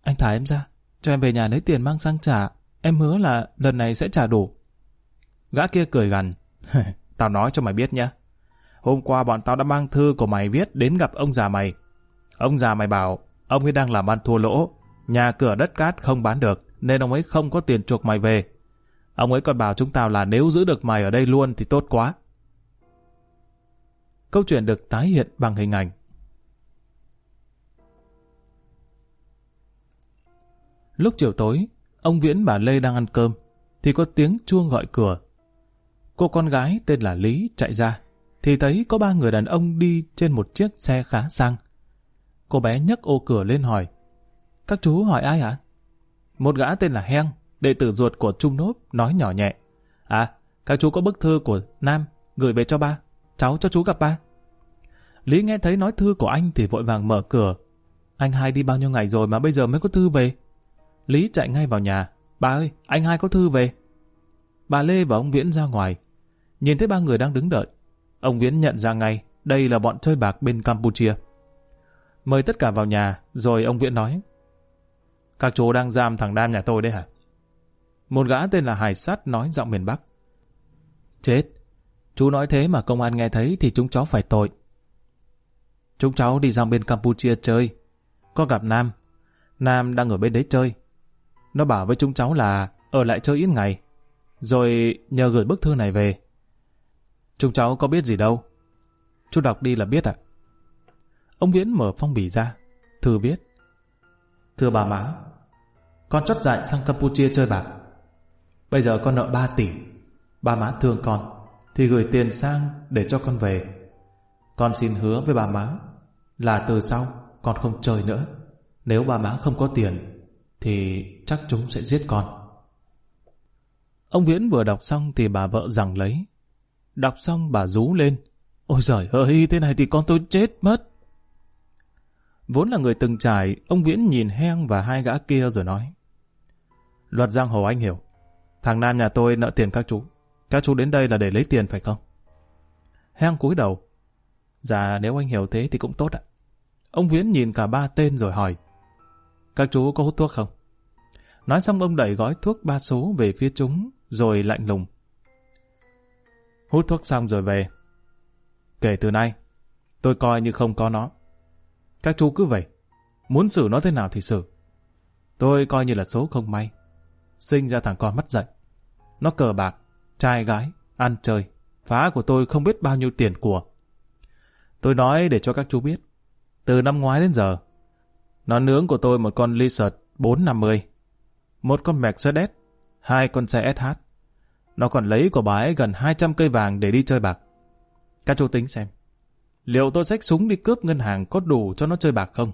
anh thả em ra, cho em về nhà lấy tiền mang sang trả. Em hứa là lần này sẽ trả đủ. Gã kia cười gằn. tao nói cho mày biết nhá. Hôm qua bọn tao đã mang thư của mày viết đến gặp ông già mày. Ông già mày bảo, ông ấy đang làm ăn thua lỗ, nhà cửa đất cát không bán được, nên ông ấy không có tiền chuộc mày về. Ông ấy còn bảo chúng tao là nếu giữ được mày ở đây luôn thì tốt quá. Câu chuyện được tái hiện bằng hình ảnh. Lúc chiều tối, ông Viễn bà Lê đang ăn cơm, thì có tiếng chuông gọi cửa. Cô con gái tên là Lý chạy ra, thì thấy có ba người đàn ông đi trên một chiếc xe khá sang. Cô bé nhấc ô cửa lên hỏi, các chú hỏi ai hả? Một gã tên là Heng, đệ tử ruột của Trung Nốt, nói nhỏ nhẹ. À, các chú có bức thư của Nam, gửi về cho ba. Cháu cho chú gặp ba. Lý nghe thấy nói thư của anh thì vội vàng mở cửa. Anh hai đi bao nhiêu ngày rồi mà bây giờ mới có thư về. Lý chạy ngay vào nhà. Bà ơi, anh hai có thư về. Bà Lê và ông Viễn ra ngoài. Nhìn thấy ba người đang đứng đợi. Ông Viễn nhận ra ngay, đây là bọn chơi bạc bên Campuchia. Mời tất cả vào nhà, rồi ông Viễn nói. Các chú đang giam thằng Nam nhà tôi đấy hả? Một gã tên là Hải Sát nói giọng miền Bắc. Chết! Chú nói thế mà công an nghe thấy thì chúng cháu phải tội. Chúng cháu đi sang bên Campuchia chơi. Có gặp Nam. Nam đang ở bên đấy chơi. Nó bảo với chúng cháu là ở lại chơi ít ngày. Rồi nhờ gửi bức thư này về. Chúng cháu có biết gì đâu. Chú đọc đi là biết ạ. Ông Viễn mở phong bì ra. Thư viết. Thưa bà má, con chót dại sang Campuchia chơi bạc. Bây giờ con nợ 3 tỷ. Bà má thương con, thì gửi tiền sang để cho con về. Con xin hứa với bà má là từ sau con không chơi nữa. Nếu bà má không có tiền, thì chắc chúng sẽ giết con. Ông Viễn vừa đọc xong thì bà vợ rằng lấy. Đọc xong bà rú lên. Ôi giời ơi, thế này thì con tôi chết mất. Vốn là người từng trải, ông Viễn nhìn Heng và hai gã kia rồi nói. Luật giang hồ anh hiểu. Thằng Nam nhà tôi nợ tiền các chú. Các chú đến đây là để lấy tiền phải không? Heng cúi đầu. Dạ nếu anh hiểu thế thì cũng tốt ạ. Ông Viễn nhìn cả ba tên rồi hỏi. Các chú có hút thuốc không? Nói xong ông đẩy gói thuốc ba số về phía chúng, rồi lạnh lùng. Hút thuốc xong rồi về. Kể từ nay, tôi coi như không có nó. Các chú cứ vậy, muốn xử nó thế nào thì xử. Tôi coi như là số không may. Sinh ra thằng con mất dậy. Nó cờ bạc, trai gái, ăn chơi. Phá của tôi không biết bao nhiêu tiền của. Tôi nói để cho các chú biết. Từ năm ngoái đến giờ, nó nướng của tôi một con Lizard 450, một con Mercedes, hai con xe SH. Nó còn lấy của bà ấy gần 200 cây vàng để đi chơi bạc. Các chú tính xem, liệu tôi xách súng đi cướp ngân hàng có đủ cho nó chơi bạc không?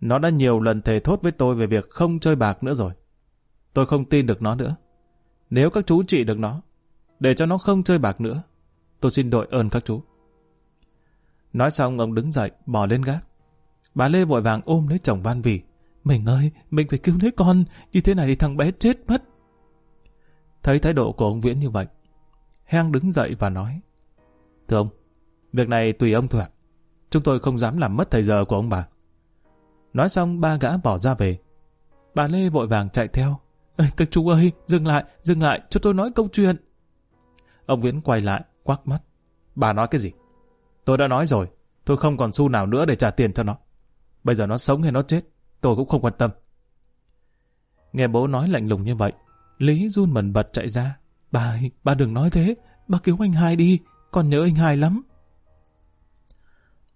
Nó đã nhiều lần thề thốt với tôi về việc không chơi bạc nữa rồi. Tôi không tin được nó nữa. Nếu các chú trị được nó, để cho nó không chơi bạc nữa, tôi xin đội ơn các chú. Nói xong ông đứng dậy, bỏ lên gác. Bà Lê vội vàng ôm lấy chồng van vỉ. Mình ơi, mình phải cứu lấy con, như thế này thì thằng bé chết mất. Thấy thái độ của ông Viễn như vậy, Heng đứng dậy và nói. Thưa ông, việc này tùy ông thôi ạ. Chúng tôi không dám làm mất thời giờ của ông bà. Nói xong ba gã bỏ ra về. Bà Lê vội vàng chạy theo. Ê, các chú ơi, dừng lại, dừng lại, cho tôi nói câu chuyện. Ông Viễn quay lại, quắc mắt. Bà nói cái gì? Tôi đã nói rồi, tôi không còn xu nào nữa để trả tiền cho nó. Bây giờ nó sống hay nó chết, tôi cũng không quan tâm. Nghe bố nói lạnh lùng như vậy, Lý run mần bật chạy ra. Bà ơi, bà đừng nói thế, bà cứu anh hai đi, con nhớ anh hai lắm.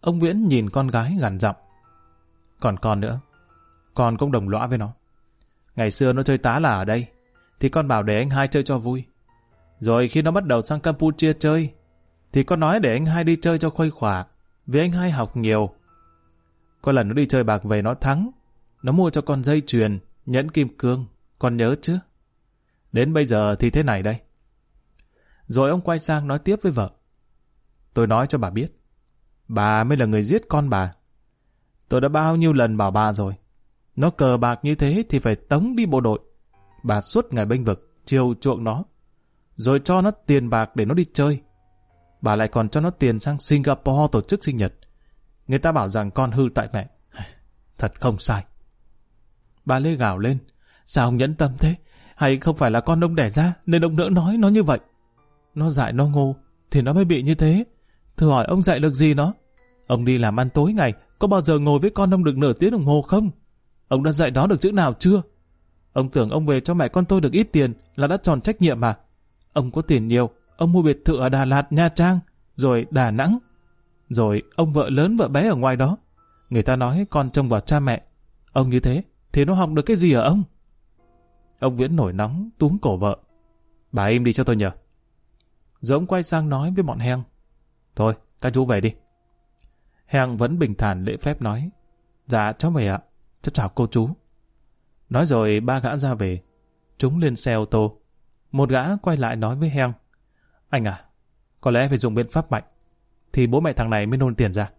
Ông Viễn nhìn con gái gằn giọng. Còn con nữa, con cũng đồng lõa với nó. Ngày xưa nó chơi tá là ở đây, thì con bảo để anh hai chơi cho vui. Rồi khi nó bắt đầu sang Campuchia chơi, thì con nói để anh hai đi chơi cho khuây khỏa, vì anh hai học nhiều. Có lần nó đi chơi bạc về nó thắng, nó mua cho con dây chuyền, nhẫn kim cương, con nhớ chứ? Đến bây giờ thì thế này đây. Rồi ông quay sang nói tiếp với vợ. Tôi nói cho bà biết, bà mới là người giết con bà. Tôi đã bao nhiêu lần bảo bà rồi. Nó cờ bạc như thế thì phải tống đi bộ đội. Bà suốt ngày bênh vực, chiều chuộng nó. Rồi cho nó tiền bạc để nó đi chơi. Bà lại còn cho nó tiền sang Singapore tổ chức sinh nhật. Người ta bảo rằng con hư tại mẹ. Thật không sai. Bà Lê gào lên. Sao ông nhẫn tâm thế? Hay không phải là con ông đẻ ra nên ông nỡ nói nó như vậy? Nó dại nó ngu thì nó mới bị như thế. Thử hỏi ông dạy được gì nó? Ông đi làm ăn tối ngày có bao giờ ngồi với con ông được nửa tiếng đồng hồ không? Ông đã dạy đó được chữ nào chưa? Ông tưởng ông về cho mẹ con tôi được ít tiền là đã tròn trách nhiệm mà. Ông có tiền nhiều, ông mua biệt thự ở Đà Lạt, Nha Trang, rồi Đà Nẵng. Rồi ông vợ lớn vợ bé ở ngoài đó. Người ta nói con trông vào cha mẹ. Ông như thế, thì nó học được cái gì ở ông? Ông Viễn nổi nóng, túm cổ vợ. Bà im đi cho tôi nhờ. Rồi ông quay sang nói với bọn heng. Thôi, các chú về đi. Heng vẫn bình thản lễ phép nói. Dạ, cháu về ạ. Cháu chào cô chú. Nói rồi ba gã ra về. Chúng lên xe ô tô. Một gã quay lại nói với Heng. Anh à, có lẽ phải dùng biện pháp mạnh. Thì bố mẹ thằng này mới nôn tiền ra.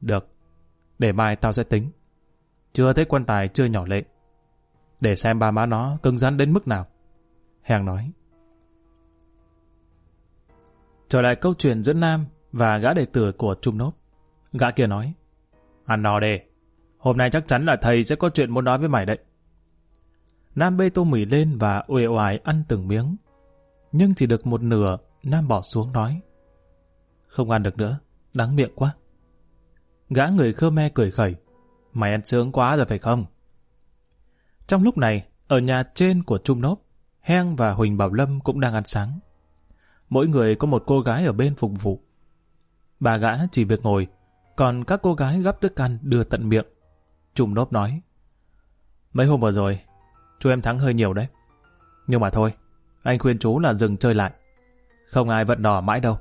Được. Để mai tao sẽ tính. Chưa thấy quan tài chưa nhỏ lệ. Để xem ba má nó cứng rắn đến mức nào. Hàng nói. Trở lại câu chuyện giữa Nam và gã đệ tử của Trung Nốt. Gã kia nói. Ăn no đề. Hôm nay chắc chắn là thầy sẽ có chuyện muốn nói với mày đấy. Nam bê tô mì lên và uể oải ăn từng miếng. Nhưng chỉ được một nửa, Nam bỏ xuống nói. Không ăn được nữa, đắng miệng quá. Gã người Khmer cười khẩy. Mày ăn sướng quá rồi phải không? Trong lúc này, ở nhà trên của Trung Nốt, Heng và Huỳnh Bảo Lâm cũng đang ăn sáng. Mỗi người có một cô gái ở bên phục vụ. Bà gã chỉ việc ngồi, còn các cô gái gắp thức ăn đưa tận miệng. Trung Nốt nói, Mấy hôm vừa rồi, chú em thắng hơi nhiều đấy. Nhưng mà thôi, anh khuyên chú là dừng chơi lại. Không ai vận đỏ mãi đâu.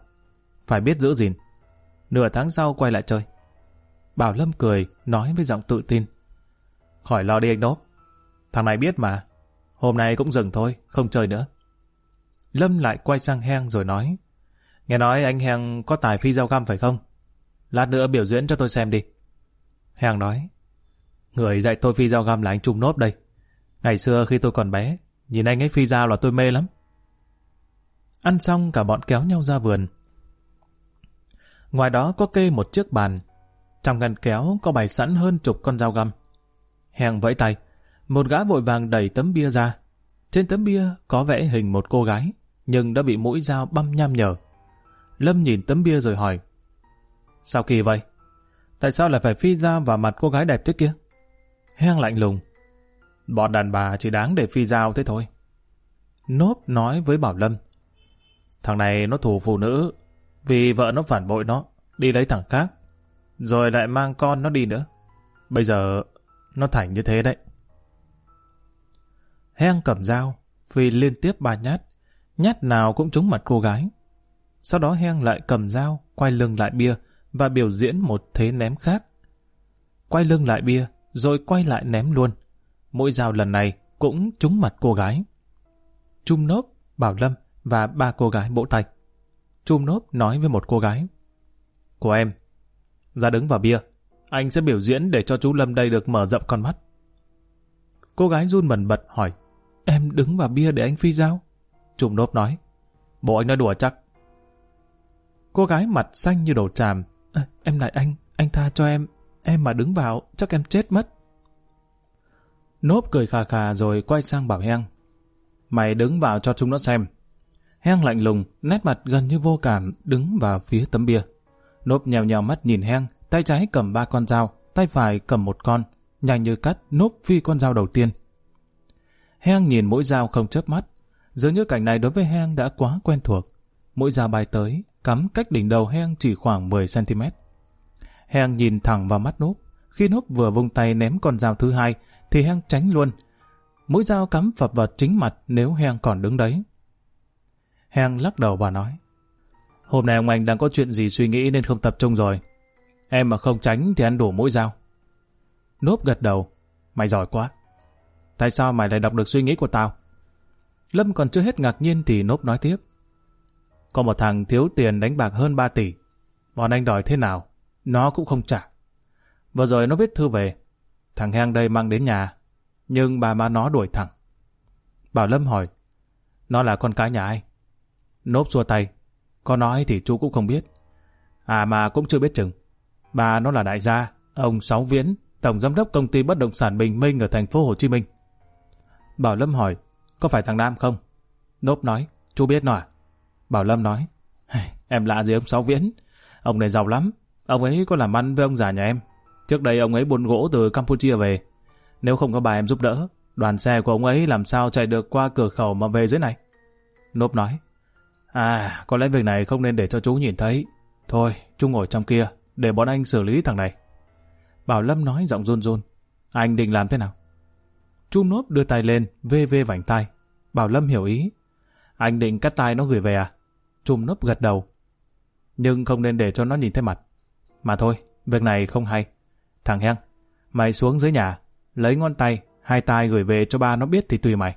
Phải biết giữ gìn. Nửa tháng sau quay lại chơi. Bảo Lâm cười, nói với giọng tự tin. Khỏi lo đi anh Nốt. Thằng này biết mà. Hôm nay cũng dừng thôi, không chơi nữa. Lâm lại quay sang Heng rồi nói. Nghe nói anh Heng có tài phi dao găm phải không? Lát nữa biểu diễn cho tôi xem đi. Heng nói. Người dạy tôi phi dao găm là anh Trung Nốt đây. Ngày xưa khi tôi còn bé, nhìn anh ấy phi dao là tôi mê lắm. Ăn xong cả bọn kéo nhau ra vườn. Ngoài đó có kê một chiếc bàn. Trong ngăn kéo có bày sẵn hơn chục con dao găm. Heng vẫy tay. Một gã vội vàng đẩy tấm bia ra. Trên tấm bia có vẽ hình một cô gái, nhưng đã bị mũi dao băm nham nhở. Lâm nhìn tấm bia rồi hỏi. Sao kỳ vậy? Tại sao lại phải phi dao vào mặt cô gái đẹp thế kia? Heng lạnh lùng. Bọn đàn bà chỉ đáng để phi dao thế thôi. Nốp nói với Bảo Lâm. Thằng này nó thù phụ nữ, vì vợ nó phản bội nó, đi lấy thằng khác, rồi lại mang con nó đi nữa. Bây giờ nó thành như thế đấy. Heng cầm dao, phi liên tiếp ba nhát, nhát nào cũng trúng mặt cô gái. Sau đó Heng lại cầm dao, quay lưng lại bia và biểu diễn một thế ném khác. Quay lưng lại bia, rồi quay lại ném luôn. Mỗi dao lần này cũng trúng mặt cô gái. Trung Nốp, Bảo Lâm và ba cô gái bộ tay. Trung Nốp nói với một cô gái. Của em, ra đứng vào bia. Anh sẽ biểu diễn để cho chú Lâm đây được mở rộng con mắt. Cô gái run bần bật hỏi. Em đứng vào bia để anh phi dao. Trung Nốp nói. Bộ anh nói đùa chắc. Cô gái mặt xanh như đồ tràm. À, em lại anh, anh tha cho em. Em mà đứng vào, chắc em chết mất. Nốp cười khà khà rồi quay sang bảo Heng. Mày đứng vào cho chúng nó xem. Heng lạnh lùng, nét mặt gần như vô cảm, đứng vào phía tấm bia. Nốp nhèo nhèo mắt nhìn Heng, tay trái cầm ba con dao, tay phải cầm một con. Nhanh như cắt, nốp phi con dao đầu tiên. Heng nhìn mũi dao không chớp mắt. Dường như cảnh này đối với Heng đã quá quen thuộc. Mũi dao bay tới, cắm cách đỉnh đầu Heng chỉ khoảng 10cm. Heng nhìn thẳng vào mắt nốp. Khi nốp vừa vung tay ném con dao thứ hai, thì Heng tránh luôn. Mũi dao cắm phập vào chính mặt nếu Heng còn đứng đấy. Heng lắc đầu và nói. Hôm nay ông anh đang có chuyện gì suy nghĩ nên không tập trung rồi. Em mà không tránh thì ăn đủ mũi dao. Nốp gật đầu. Mày giỏi quá. Tại sao mày lại đọc được suy nghĩ của tao? Lâm còn chưa hết ngạc nhiên thì Nốp nói tiếp. Có một thằng thiếu tiền đánh bạc hơn 3 tỷ. Bọn anh đòi thế nào? Nó cũng không trả. Vừa rồi nó viết thư về. Thằng Heng đây mang đến nhà. Nhưng bà má nó đuổi thẳng. Bảo Lâm hỏi. Nó là con cái nhà ai? Nốp xua tay. Có nói thì chú cũng không biết. À mà cũng chưa biết chừng. Bà nó là đại gia, ông Sáu Viễn, tổng giám đốc công ty bất động sản Bình Minh ở thành phố Hồ Chí Minh. Bảo Lâm hỏi, có phải thằng Nam không? Nốp nói, chú biết nó à? Bảo Lâm nói, em lạ gì ông Sáu Viễn? Ông này giàu lắm, ông ấy có làm ăn với ông già nhà em. Trước đây ông ấy buôn gỗ từ Campuchia về. Nếu không có bà em giúp đỡ, đoàn xe của ông ấy làm sao chạy được qua cửa khẩu mà về dưới này? Nốp nói, à, có lẽ việc này không nên để cho chú nhìn thấy. Thôi, chú ngồi trong kia, để bọn anh xử lý thằng này. Bảo Lâm nói giọng run run, anh định làm thế nào? Chu nốp đưa tay lên, vê vê vành tay. Bảo Lâm hiểu ý. Anh định cắt tay nó gửi về à? Chùm nốp gật đầu. Nhưng không nên để cho nó nhìn thấy mặt. Mà thôi, việc này không hay. Thằng Heng, mày xuống dưới nhà, lấy ngón tay, hai tay gửi về cho ba nó biết thì tùy mày.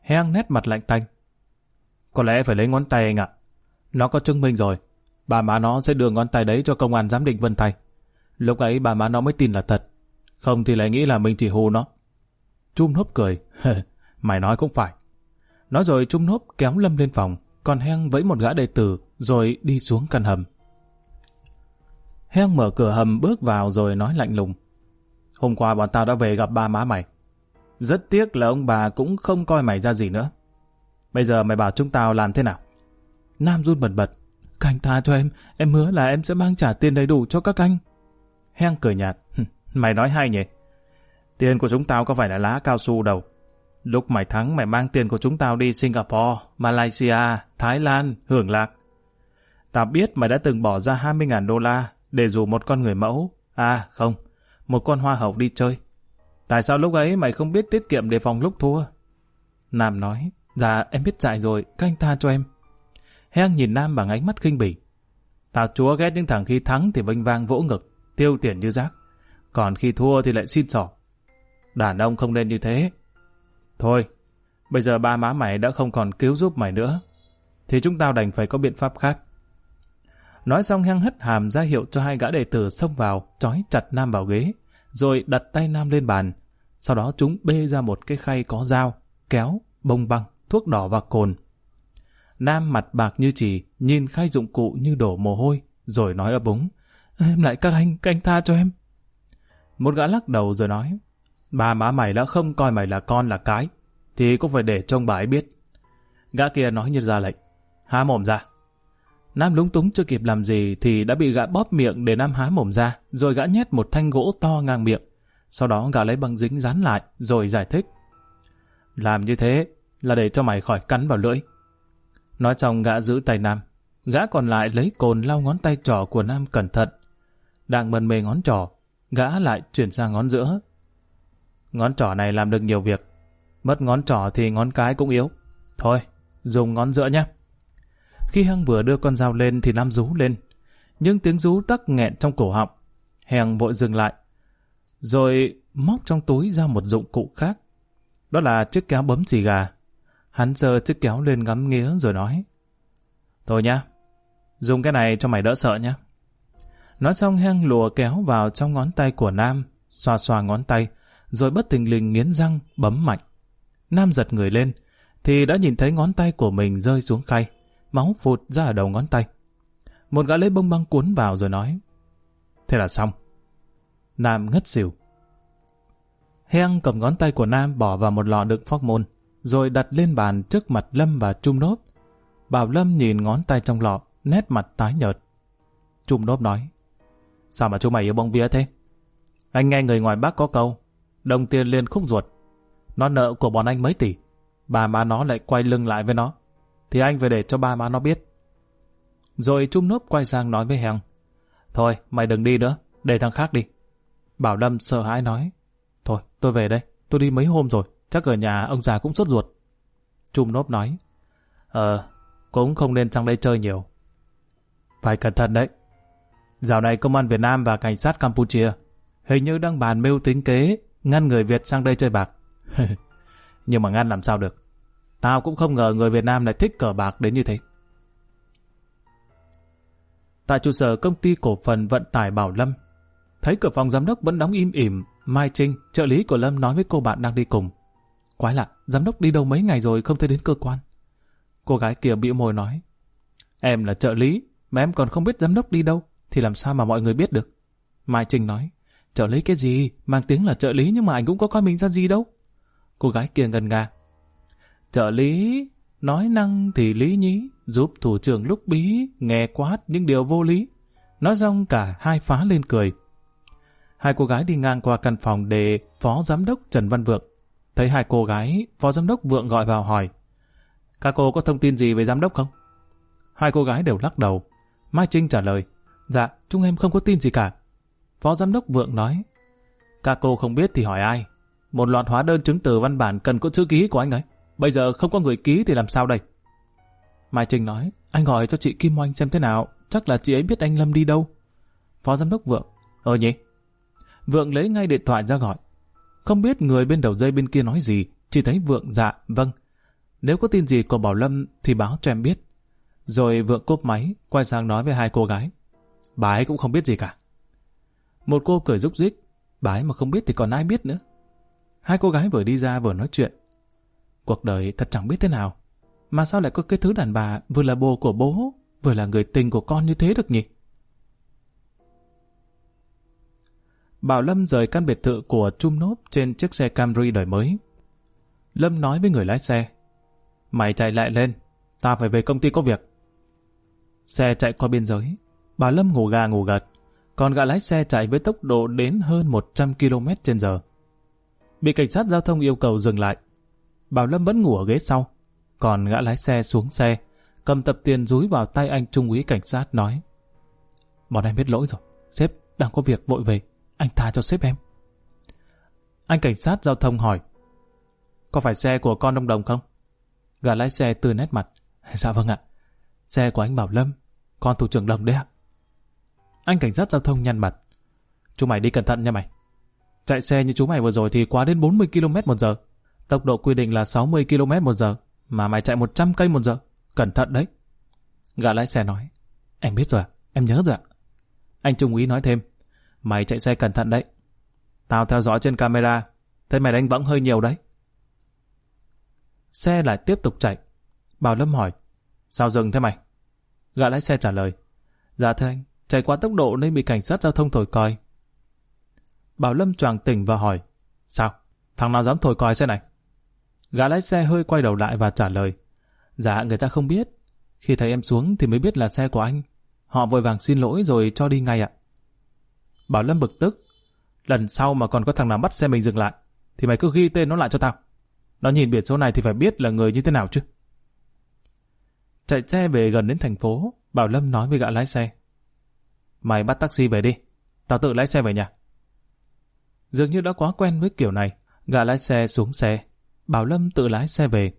Heng nét mặt lạnh tanh. Có lẽ phải lấy ngón tay anh ạ. Nó có chứng minh rồi. Bà má nó sẽ đưa ngón tay đấy cho công an giám định Vân Thành. Lúc ấy bà má nó mới tin là thật. Không thì lại nghĩ là mình chỉ hù nó. Trung nốt cười. Mày nói cũng phải. Nói rồi Trung nốt kéo Lâm lên phòng, còn Heng vẫy một gã đệ tử rồi đi xuống căn hầm. Heng mở cửa hầm bước vào rồi nói lạnh lùng. Hôm qua bọn tao đã về gặp ba má mày. Rất tiếc là ông bà cũng không coi mày ra gì nữa. Bây giờ mày bảo chúng tao làm thế nào? Nam run bật bật. anh tha cho em, em hứa là em sẽ mang trả tiền đầy đủ cho các anh. Heng cười nhạt. Mày nói hay nhỉ? Tiền của chúng tao có phải là lá cao su đâu. Lúc mày thắng mày mang tiền của chúng tao đi Singapore, Malaysia, Thái Lan, hưởng lạc. Tao biết mày đã từng bỏ ra 20.000 đô la để rủ một con người mẫu, à không, một con hoa hậu đi chơi. Tại sao lúc ấy mày không biết tiết kiệm để phòng lúc thua? Nam nói, dạ em biết dại rồi, các anh tha cho em. Heng nhìn Nam bằng ánh mắt khinh bỉ. Tao chúa ghét những thằng khi thắng thì vinh vang vỗ ngực, tiêu tiền như rác. Còn khi thua thì lại xin sỏ. Đàn ông không nên như thế. Thôi, bây giờ ba má mày đã không còn cứu giúp mày nữa. Thì chúng tao đành phải có biện pháp khác. Nói xong Heng hất hàm ra hiệu cho hai gã đệ tử xông vào, trói chặt Nam vào ghế, rồi đặt tay Nam lên bàn. Sau đó chúng bê ra một cái khay có dao, kéo, bông băng, thuốc đỏ và cồn. Nam mặt bạc như chỉ, nhìn khay dụng cụ như đổ mồ hôi, rồi nói ấp úng. Em lại các anh, các anh tha cho em. Một gã lắc đầu rồi nói. bà má mày đã không coi mày là con là cái, thì cũng phải để trông bà ấy biết. Gã kia nói như ra lệnh. Há mồm ra. Nam lúng túng chưa kịp làm gì thì đã bị gã bóp miệng để Nam há mồm ra, rồi gã nhét một thanh gỗ to ngang miệng. Sau đó gã lấy băng dính dán lại, rồi giải thích. Làm như thế là để cho mày khỏi cắn vào lưỡi. Nói xong gã giữ tay Nam. Gã còn lại lấy cồn lau ngón tay trỏ của Nam cẩn thận. Đang mần mê ngón trỏ, gã lại chuyển sang ngón giữa. Ngón trỏ này làm được nhiều việc. Mất ngón trỏ thì ngón cái cũng yếu. Thôi, dùng ngón giữa nhé. Khi Hằng vừa đưa con dao lên thì Nam rú lên. Nhưng tiếng rú tắc nghẹn trong cổ họng. Hằng vội dừng lại. Rồi móc trong túi ra một dụng cụ khác. Đó là chiếc kéo bấm xì gà. Hắn giơ chiếc kéo lên ngắm nghía rồi nói. Thôi nhá, dùng cái này cho mày đỡ sợ nhá. Nói xong hang lùa kéo vào trong ngón tay của Nam, xoa xoa ngón tay, rồi bất tình lình nghiến răng, bấm mạnh. Nam giật người lên, thì đã nhìn thấy ngón tay của mình rơi xuống khay, máu phụt ra ở đầu ngón tay. Một gã lấy bông băng cuốn vào rồi nói, thế là xong. Nam ngất xỉu. Heng cầm ngón tay của Nam bỏ vào một lọ đựng phóc môn, rồi đặt lên bàn trước mặt Lâm và Trung Nốt. Bảo Lâm nhìn ngón tay trong lọ, nét mặt tái nhợt. Trung Nốt nói, sao mà chú mày yêu bông bia thế? Anh nghe người ngoài bác có câu, đồng tiền liền khúc ruột. Nó nợ của bọn anh mấy tỷ, bà má nó lại quay lưng lại với nó, thì anh phải để cho ba má nó biết. Rồi Trung Nốt quay sang nói với Heng, thôi mày đừng đi nữa, để thằng khác đi. Bảo Lâm sợ hãi nói, thôi tôi về đây, tôi đi mấy hôm rồi, chắc ở nhà ông già cũng sốt ruột. Trung Nốt nói, ờ, cũng không nên sang đây chơi nhiều. Phải cẩn thận đấy. Dạo này công an Việt Nam và cảnh sát Campuchia hình như đang bàn mưu tính kế ngăn người Việt sang đây chơi bạc. Nhưng mà ngăn làm sao được. Tao cũng không ngờ người Việt Nam lại thích cờ bạc đến như thế. Tại trụ sở công ty cổ phần vận tải Bảo Lâm, thấy cửa phòng giám đốc vẫn đóng im ỉm, Mai Trinh, trợ lý của Lâm nói với cô bạn đang đi cùng. Quái lạ, giám đốc đi đâu mấy ngày rồi không thấy đến cơ quan. Cô gái kia bĩu môi nói, em là trợ lý, mà em còn không biết giám đốc đi đâu, thì làm sao mà mọi người biết được. Mai Trinh nói, trợ lý cái gì, mang tiếng là trợ lý nhưng mà anh cũng có coi mình ra gì đâu. Cô gái kia ngần ngà. Trợ lý, nói năng thì lý nhí, giúp thủ trưởng lúc bí, nghe quát những điều vô lý. Nói xong cả hai phá lên cười. Hai cô gái đi ngang qua căn phòng để phó giám đốc Trần Văn Vượng. Thấy hai cô gái, phó giám đốc Vượng gọi vào hỏi. Các cô có thông tin gì về giám đốc không? Hai cô gái đều lắc đầu. Mai Trinh trả lời. Dạ, chúng em không có tin gì cả. Phó giám đốc Vượng nói. Các cô không biết thì hỏi ai? Một loạt hóa đơn chứng từ văn bản cần có chữ ký của anh ấy. Bây giờ không có người ký thì làm sao đây? Mai Trinh nói, anh gọi cho chị Kim Oanh xem thế nào, chắc là chị ấy biết anh Lâm đi đâu. Phó giám đốc Vượng, ờ nhỉ? Vượng lấy ngay điện thoại ra gọi. Không biết người bên đầu dây bên kia nói gì, chỉ thấy Vượng dạ, vâng. Nếu có tin gì của Bảo Lâm thì báo cho em biết. Rồi Vượng cốp máy, quay sang nói với hai cô gái. Bà ấy cũng không biết gì cả. Một cô cười rúc rích, bà ấy mà không biết thì còn ai biết nữa. Hai cô gái vừa đi ra vừa nói chuyện. Cuộc đời thật chẳng biết thế nào. Mà sao lại có cái thứ đàn bà vừa là bồ của bố, vừa là người tình của con như thế được nhỉ? Bảo Lâm rời căn biệt thự của Trung Nốt trên chiếc xe Camry đời mới. Lâm nói với người lái xe. Mày chạy lại lên, ta phải về công ty có việc. Xe chạy qua biên giới, bà Lâm ngủ gà ngủ gật, còn gã lái xe chạy với tốc độ đến hơn 100 km trên giờ. Bị cảnh sát giao thông yêu cầu dừng lại. Bảo Lâm vẫn ngủ ở ghế sau, còn gã lái xe xuống xe, cầm tập tiền rúi vào tay anh trung úy cảnh sát nói Bọn em biết lỗi rồi, sếp đang có việc vội về, anh tha cho sếp em. Anh cảnh sát giao thông hỏi Có phải xe của con ông Đồng không? Gã lái xe tươi nét mặt Dạ vâng ạ, xe của anh Bảo Lâm, con thủ trưởng Đồng đấy ạ. Anh cảnh sát giao thông nhăn mặt Chú mày đi cẩn thận nha mày. Chạy xe như chú mày vừa rồi thì quá đến 40 km một giờ. Tốc độ quy định là 60 km một giờ mà mày chạy 100 cây một giờ. Cẩn thận đấy. Gã lái xe nói. Em biết rồi ạ, em nhớ rồi ạ. Anh Trung úy nói thêm. Mày chạy xe cẩn thận đấy. Tao theo dõi trên camera. Thấy mày đánh võng hơi nhiều đấy. Xe lại tiếp tục chạy. Bảo Lâm hỏi. Sao dừng thế mày? Gã lái xe trả lời. Dạ thưa anh, chạy quá tốc độ nên bị cảnh sát giao thông thổi còi. Bảo Lâm choàng tỉnh và hỏi. Sao? Thằng nào dám thổi còi xe này? Gã lái xe hơi quay đầu lại và trả lời. Dạ người ta không biết. Khi thấy em xuống thì mới biết là xe của anh. Họ vội vàng xin lỗi rồi cho đi ngay ạ. Bảo Lâm bực tức. Lần sau mà còn có thằng nào bắt xe mình dừng lại, thì mày cứ ghi tên nó lại cho tao. Nó nhìn biển số này thì phải biết là người như thế nào chứ. Chạy xe về gần đến thành phố, Bảo Lâm nói với gã lái xe. Mày bắt taxi về đi, tao tự lái xe về nhà. Dường như đã quá quen với kiểu này, gã lái xe xuống xe, Bảo Lâm tự lái xe về.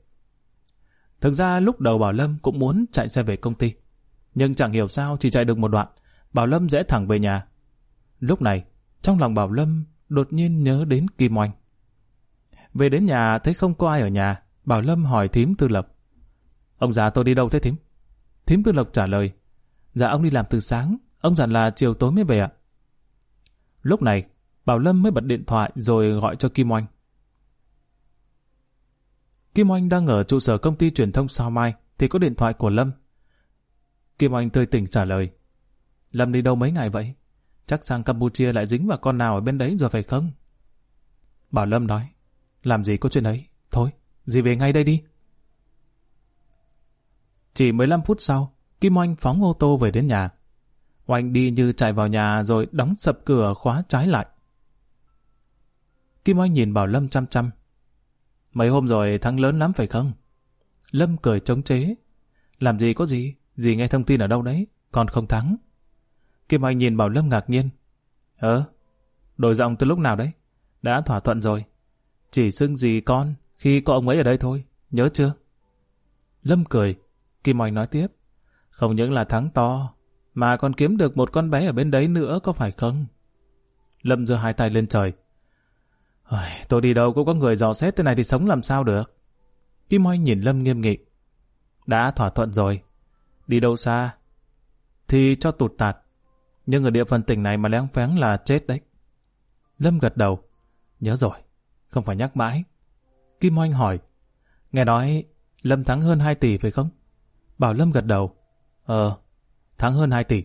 Thực ra lúc đầu Bảo Lâm cũng muốn chạy xe về công ty. Nhưng chẳng hiểu sao chỉ chạy được một đoạn, Bảo Lâm rẽ thẳng về nhà. Lúc này, trong lòng Bảo Lâm đột nhiên nhớ đến Kim Oanh. Về đến nhà thấy không có ai ở nhà, Bảo Lâm hỏi thím Tư Lộc. Ông già tôi đi đâu thế thím? Thím Tư Lộc trả lời. Dạ ông đi làm từ sáng, ông dặn là chiều tối mới về ạ. Lúc này, Bảo Lâm mới bật điện thoại rồi gọi cho Kim Oanh. Kim Oanh đang ở trụ sở công ty truyền thông Sao Mai thì có điện thoại của Lâm. Kim Oanh tươi tỉnh trả lời. Lâm đi đâu mấy ngày vậy? Chắc sang Campuchia lại dính vào con nào ở bên đấy rồi phải không? Bảo Lâm nói. Làm gì có chuyện ấy? Thôi, dì về ngay đây đi. Chỉ 15 phút sau, Kim Oanh phóng ô tô về đến nhà. Oanh đi như chạy vào nhà rồi đóng sập cửa khóa trái lại. Kim Oanh nhìn Bảo Lâm chăm chăm, Mấy hôm rồi thắng lớn lắm phải không? Lâm cười chống chế. Làm gì có gì? gì nghe thông tin ở đâu đấy? Còn không thắng. Kim Anh nhìn Bảo Lâm ngạc nhiên. Ờ, đổi giọng từ lúc nào đấy? Đã thỏa thuận rồi. Chỉ xưng gì con khi có ông ấy ở đây thôi. Nhớ chưa? Lâm cười. Kim Anh nói tiếp. Không những là thắng to, mà còn kiếm được một con bé ở bên đấy nữa có phải không? Lâm giơ hai tay lên trời. Tôi đi đâu cũng có người dò xét thế này thì sống làm sao được. Kim Oanh nhìn Lâm nghiêm nghị. Đã thỏa thuận rồi. Đi đâu xa, thì cho tụt tạt. Nhưng ở địa phần tỉnh này mà léng phén là chết đấy. Lâm gật đầu. Nhớ rồi, không phải nhắc mãi. Kim Oanh hỏi. Nghe nói Lâm thắng hơn 2 tỷ phải không? Bảo Lâm gật đầu. Ờ, thắng hơn 2 tỷ.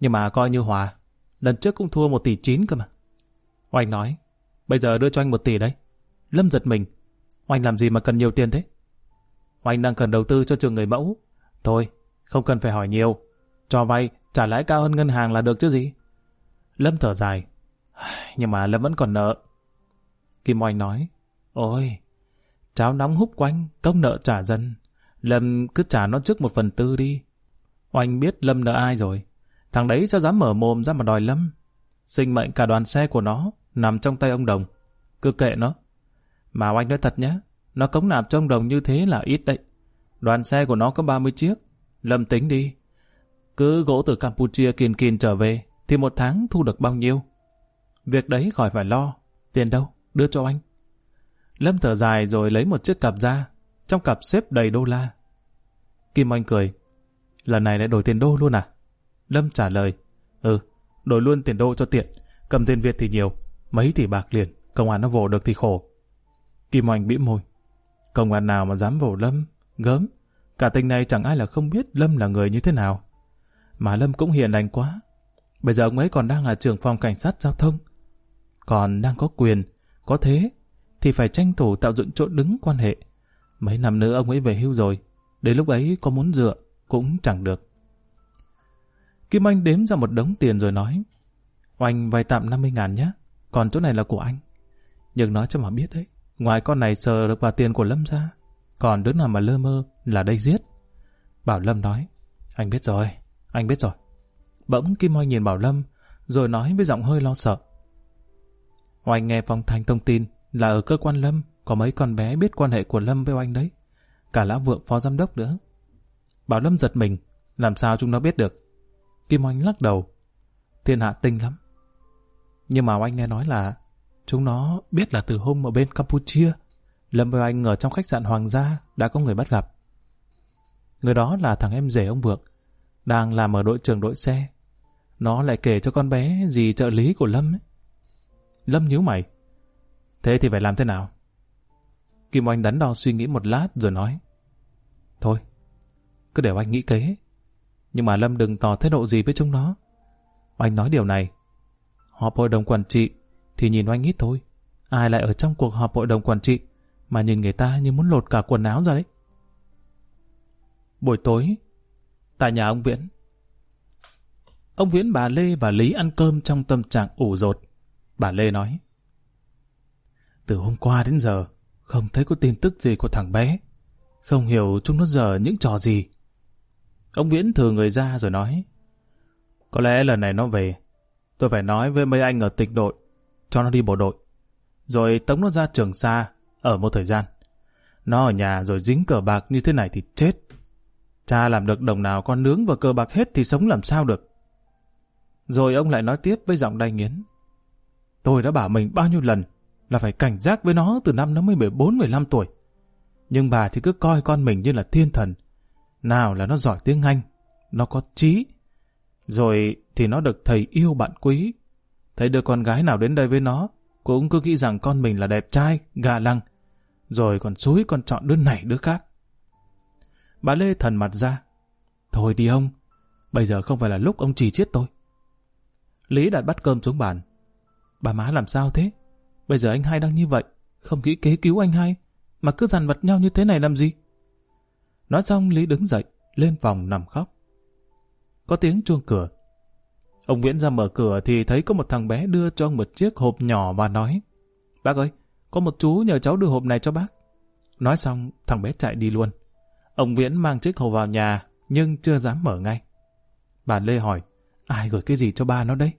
Nhưng mà coi như hòa. Lần trước cũng thua 1 tỷ 9 cơ mà. Oanh nói. Bây giờ đưa cho anh 1 tỷ đấy. Lâm giật mình. Oanh làm gì mà cần nhiều tiền thế? Oanh đang cần đầu tư cho trường người mẫu. Thôi, không cần phải hỏi nhiều. Cho vay, trả lãi cao hơn ngân hàng là được chứ gì. Lâm thở dài. Nhưng mà Lâm vẫn còn nợ. Kim Oanh nói. Ôi, cháo nóng húp quanh, công nợ trả dần. Lâm cứ trả nó trước một phần tư đi. Oanh biết Lâm nợ ai rồi. Thằng đấy sao dám mở mồm ra mà đòi Lâm. Sinh mệnh cả đoàn xe của nó nằm trong tay ông Đồng. Cứ kệ nó. Mà Oanh nói thật nhé, nó cống nạp cho ông Đồng như thế là ít đấy. Đoàn xe của nó có 30 chiếc. Lâm tính đi. Cứ gỗ từ Campuchia kiên kiên trở về, thì một tháng thu được bao nhiêu? Việc đấy khỏi phải lo. Tiền đâu? Đưa cho anh. Lâm thở dài rồi lấy một chiếc cặp ra. Trong cặp xếp đầy đô la. Kim Anh cười. Lần này lại đổi tiền đô luôn à? Lâm trả lời. Ừ, đổi luôn tiền đô cho tiện. Cầm tiền Việt thì nhiều. Mấy tỷ bạc liền. Công an nó vồ được thì khổ. Kim Anh bĩu môi. Công an nào mà dám vồ Lâm? Gớm. Cả tình này chẳng ai là không biết Lâm là người như thế nào. Mà Lâm cũng hiền lành quá. Bây giờ ông ấy còn đang là trưởng phòng cảnh sát giao thông. Còn đang có quyền, có thế, thì phải tranh thủ tạo dựng chỗ đứng quan hệ. Mấy năm nữa ông ấy về hưu rồi. Đến lúc ấy có muốn dựa, cũng chẳng được. Kim Anh đếm ra một đống tiền rồi nói Oanh vay tạm 50 ngàn nhé, còn chỗ này là của anh. Nhưng nói cho mà biết đấy, ngoài con này sờ được vào tiền của Lâm ra, còn đứa nào mà lơ mơ là đây giết. Bảo Lâm nói, anh biết rồi, anh biết rồi. Bỗng Kim Oanh nhìn Bảo Lâm, rồi nói với giọng hơi lo sợ. Oanh nghe phong thanh thông tin là ở cơ quan Lâm có mấy con bé biết quan hệ của Lâm với Oanh đấy. Cả lão vượng phó giám đốc nữa. Bảo Lâm giật mình, làm sao chúng nó biết được. Kim Oanh lắc đầu. Thiên hạ tinh lắm. Nhưng mà Oanh nghe nói là chúng nó biết là từ hôm ở bên Campuchia, Lâm với anh ở trong khách sạn Hoàng gia đã có người bắt gặp. Người đó là thằng em rể ông Vượng, đang làm ở đội trưởng đội xe. Nó lại kể cho con bé gì trợ lý của Lâm ấy. Lâm nhíu mày. Thế thì phải làm thế nào? Kim Oanh đắn đo suy nghĩ một lát rồi nói. Thôi, cứ để anh nghĩ kế. Nhưng mà Lâm đừng tỏ thái độ gì với chúng nó. Anh nói điều này. Họp hội đồng quản trị thì nhìn anh ít thôi. Ai lại ở trong cuộc họp hội đồng quản trị mà nhìn người ta như muốn lột cả quần áo ra đấy. Buổi tối, tại nhà ông Viễn. Ông Viễn, bà Lê và Lý ăn cơm trong tâm trạng ủ rột. Bà Lê nói. Từ hôm qua đến giờ, không thấy có tin tức gì của thằng bé. Không hiểu chúng nó giờ những trò gì. Ông Viễn thừa người ra rồi nói. Có lẽ lần này nó về. Tôi phải nói với mấy anh ở tịch đội, cho nó đi bộ đội. Rồi tống nó ra trường xa, ở một thời gian. Nó ở nhà rồi dính cờ bạc như thế này thì chết. Cha làm được đồng nào con nướng và cờ bạc hết thì sống làm sao được. Rồi ông lại nói tiếp với giọng đay nghiến. Tôi đã bảo mình bao nhiêu lần là phải cảnh giác với nó từ năm nó mới 14-15 tuổi. Nhưng bà thì cứ coi con mình như là thiên thần. Nào là nó giỏi tiếng Anh, nó có trí. Rồi thì nó được thầy yêu bạn quý. Thấy đứa con gái nào đến đây với nó, cũng cứ nghĩ rằng con mình là đẹp trai, gà lăng. Rồi còn suối con chọn đứa này đứa khác. Bà Lê thần mặt ra. Thôi đi ông, bây giờ không phải là lúc ông chỉ chết tôi. Lý đặt bắt cơm xuống bàn. Bà má làm sao thế? Bây giờ anh hai đang như vậy, không nghĩ kế cứu anh hai, mà cứ dằn vặt nhau như thế này làm gì? Nói xong Lý đứng dậy, lên phòng nằm khóc. Có tiếng chuông cửa. Ông nguyễn ra mở cửa thì thấy có một thằng bé đưa cho ông một chiếc hộp nhỏ và nói Bác ơi, có một chú nhờ cháu đưa hộp này cho bác. Nói xong, thằng bé chạy đi luôn. Ông Viễn mang chiếc hộp vào nhà, nhưng chưa dám mở ngay. Bà Lê hỏi, ai gửi cái gì cho ba nó đấy?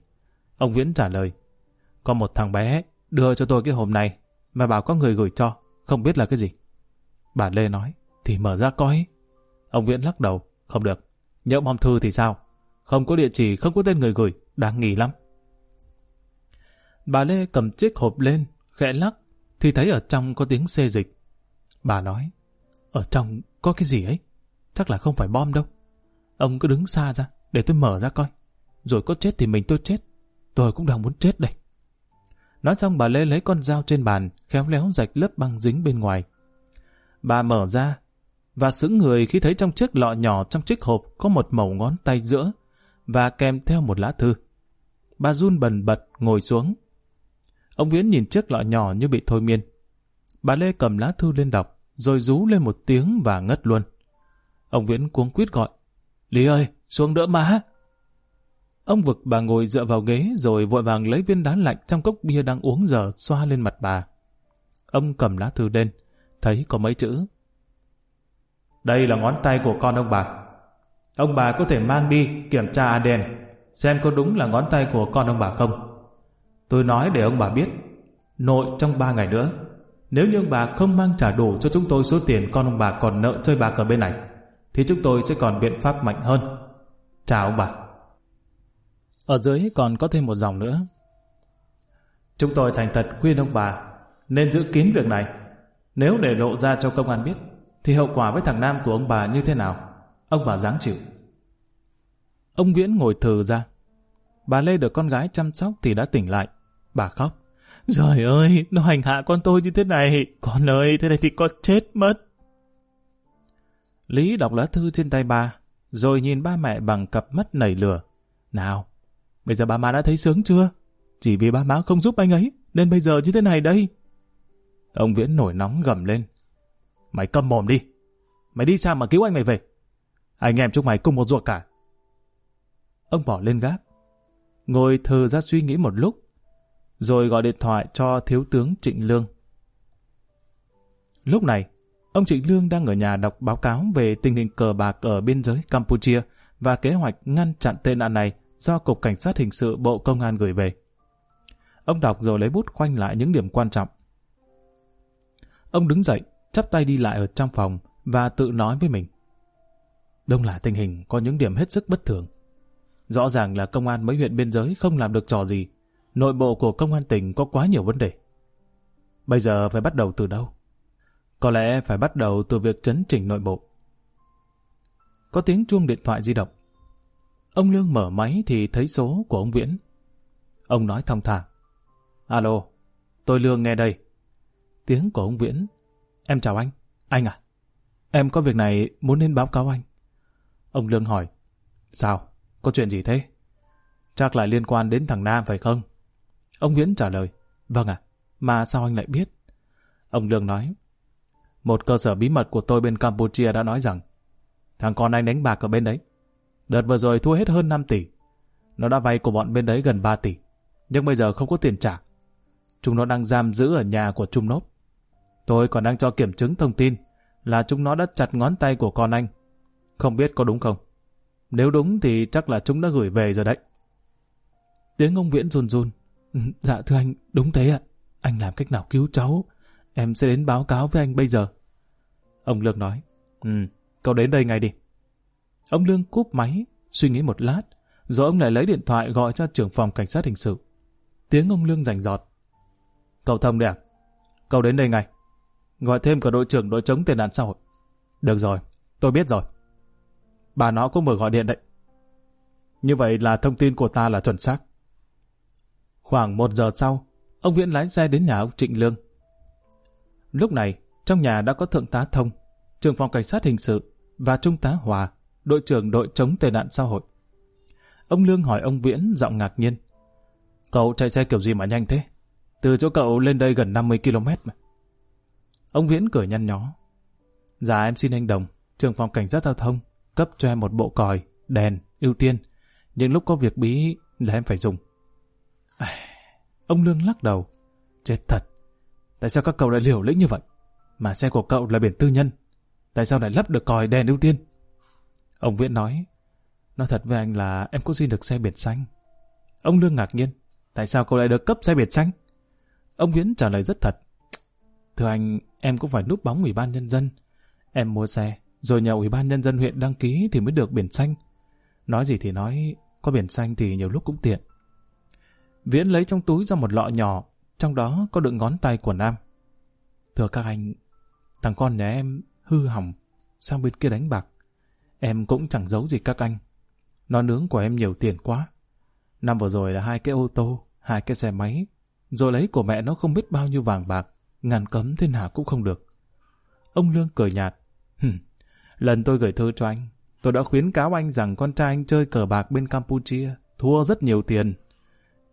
Ông Viễn trả lời, có một thằng bé đưa cho tôi cái hộp này, mà bảo có người gửi cho, không biết là cái gì. Bà Lê nói, thì mở ra coi. Ông Viễn lắc đầu. Không được. Nhỡ bom thư thì sao? Không có địa chỉ, không có tên người gửi. Đáng nghỉ lắm. Bà Lê cầm chiếc hộp lên, khẽ lắc, thì thấy ở trong có tiếng xê dịch. Bà nói, ở trong có cái gì ấy? Chắc là không phải bom đâu. Ông cứ đứng xa ra, để tôi mở ra coi. Rồi có chết thì mình tôi chết. Tôi cũng đang muốn chết đây. Nói xong bà Lê lấy con dao trên bàn, khéo léo rạch lớp băng dính bên ngoài. Bà mở ra, và sững người khi thấy trong chiếc lọ nhỏ trong chiếc hộp có một mẩu ngón tay giữa, và kèm theo một lá thư. Bà run bần bật ngồi xuống. Ông Viễn nhìn chiếc lọ nhỏ như bị thôi miên. Bà Lê cầm lá thư lên đọc, rồi rú lên một tiếng và ngất luôn. Ông Viễn cuống quýt gọi. Lý ơi, xuống đỡ má. Ông vực bà ngồi dựa vào ghế rồi vội vàng lấy viên đá lạnh trong cốc bia đang uống giờ xoa lên mặt bà. Ông cầm lá thư lên, thấy có mấy chữ. Đây là ngón tay của con ông bà. Ông bà có thể mang đi kiểm tra ADN, xem có đúng là ngón tay của con ông bà không. Tôi nói để ông bà biết, nội trong ba ngày nữa, nếu như ông bà không mang trả đủ cho chúng tôi số tiền con ông bà còn nợ chơi bạc ở bên này, thì chúng tôi sẽ còn biện pháp mạnh hơn. Chào ông bà. Ở dưới còn có thêm một dòng nữa. Chúng tôi thành thật khuyên ông bà nên giữ kín việc này. Nếu để lộ ra cho công an biết, thì hậu quả với thằng Nam của ông bà như thế nào? Ông bà dáng chịu. Ông Viễn ngồi thừ ra. Bà Lê được con gái chăm sóc thì đã tỉnh lại. Bà khóc. Trời ơi, nó hành hạ con tôi như thế này. Con ơi, thế này thì con chết mất. Lý đọc lá thư trên tay ba, rồi nhìn ba mẹ bằng cặp mắt nảy lửa. Nào, bây giờ ba má đã thấy sướng chưa? Chỉ vì ba má không giúp anh ấy, nên bây giờ như thế này đây. Ông Viễn nổi nóng gầm lên. Mày câm mồm đi. Mày đi sao mà cứu anh mày về? Anh em chúng mày cùng một ruột cả. Ông bỏ lên gác. Ngồi thờ ra suy nghĩ một lúc. Rồi gọi điện thoại cho thiếu tướng Trịnh Lương. Lúc này, ông Trịnh Lương đang ở nhà đọc báo cáo về tình hình cờ bạc ở biên giới Campuchia và kế hoạch ngăn chặn tên nạn này do Cục Cảnh sát Hình sự Bộ Công an gửi về. Ông đọc rồi lấy bút khoanh lại những điểm quan trọng. Ông đứng dậy, chắp tay đi lại ở trong phòng và tự nói với mình. Đông là tình hình có những điểm hết sức bất thường. Rõ ràng là công an mấy huyện biên giới không làm được trò gì. Nội bộ của công an tỉnh có quá nhiều vấn đề. Bây giờ phải bắt đầu từ đâu? Có lẽ phải bắt đầu từ việc chấn chỉnh nội bộ. Có tiếng chuông điện thoại di động. Ông Lương mở máy thì thấy số của ông Viễn. Ông nói thong thả. Alo, tôi Lương nghe đây. Tiếng của ông Viễn. Em chào anh. Anh à? Em có việc này muốn nên báo cáo anh. Ông Lương hỏi. Sao? Có chuyện gì thế? Chắc lại liên quan đến thằng Nam phải không? Ông Viễn trả lời. Vâng ạ. Mà sao anh lại biết? Ông Lương nói. Một cơ sở bí mật của tôi bên Campuchia đã nói rằng, thằng con anh đánh bạc ở bên đấy. Đợt vừa rồi thua hết hơn 5 tỷ. Nó đã vay của bọn bên đấy gần 3 tỷ. Nhưng bây giờ không có tiền trả. Chúng nó đang giam giữ ở nhà của Trung Nốt. Tôi còn đang cho kiểm chứng thông tin là chúng nó đã chặt ngón tay của con anh. Không biết có đúng không? Nếu đúng thì chắc là chúng đã gửi về rồi đấy. Tiếng ông Viễn run run. Dạ thưa anh, đúng thế ạ. Anh làm cách nào cứu cháu? Em sẽ đến báo cáo với anh bây giờ. Ông Lương nói. Ừ, cậu đến đây ngay đi. Ông Lương cúp máy, suy nghĩ một lát, rồi ông lại lấy điện thoại gọi cho trưởng phòng cảnh sát hình sự. Tiếng ông Lương rành giọt. Cậu thông đẹp. À? Cậu đến đây ngay. Gọi thêm cả đội trưởng đội chống tệ nạn xã hội. Được rồi, tôi biết rồi. Bà nó cũng vừa gọi điện đấy. Như vậy là thông tin của ta là chuẩn xác. Khoảng một giờ sau, ông Viễn lái xe đến nhà ông Trịnh Lương. Lúc này, trong nhà đã có thượng tá Thông, trưởng phòng cảnh sát hình sự và trung tá Hòa, đội trưởng đội chống tệ nạn xã hội. Ông Lương hỏi ông Viễn giọng ngạc nhiên. Cậu chạy xe kiểu gì mà nhanh thế? Từ chỗ cậu lên đây gần 50 km mà. Ông Viễn cười nhăn nhó. Dạ em xin anh Đồng, trưởng phòng cảnh sát giao thông, cấp cho em một bộ còi, đèn, ưu tiên. Nhưng lúc có việc bí là em phải dùng. Ông Lương lắc đầu. Chết thật. Tại sao các cậu lại liều lĩnh như vậy? Mà xe của cậu là biển tư nhân. Tại sao lại lắp được còi đèn ưu tiên? Ông Viễn nói. Nói thật với anh là em có xin được xe biển xanh. Ông Lương ngạc nhiên. Tại sao cậu lại được cấp xe biển xanh? Ông Viễn trả lời rất thật. Thưa anh, em cũng phải núp bóng ủy ban nhân dân. Em mua xe rồi nhờ ủy ban nhân dân huyện đăng ký thì mới được biển xanh. Nói gì thì nói, có biển xanh thì nhiều lúc cũng tiện. Viễn lấy trong túi ra một lọ nhỏ, trong đó có đựng ngón tay của Nam. Thưa các anh, thằng con nhà em hư hỏng, sang bên kia đánh bạc. Em cũng chẳng giấu gì các anh. Nó nướng của em nhiều tiền quá. Năm vừa rồi là hai cái ô tô, hai cái xe máy, rồi lấy của mẹ nó không biết bao nhiêu vàng bạc, ngàn cấm thế nào cũng không được. Ông Lương cười nhạt. Hừm, lần tôi gửi thư cho anh, tôi đã khuyến cáo anh rằng con trai anh chơi cờ bạc bên Campuchia, thua rất nhiều tiền.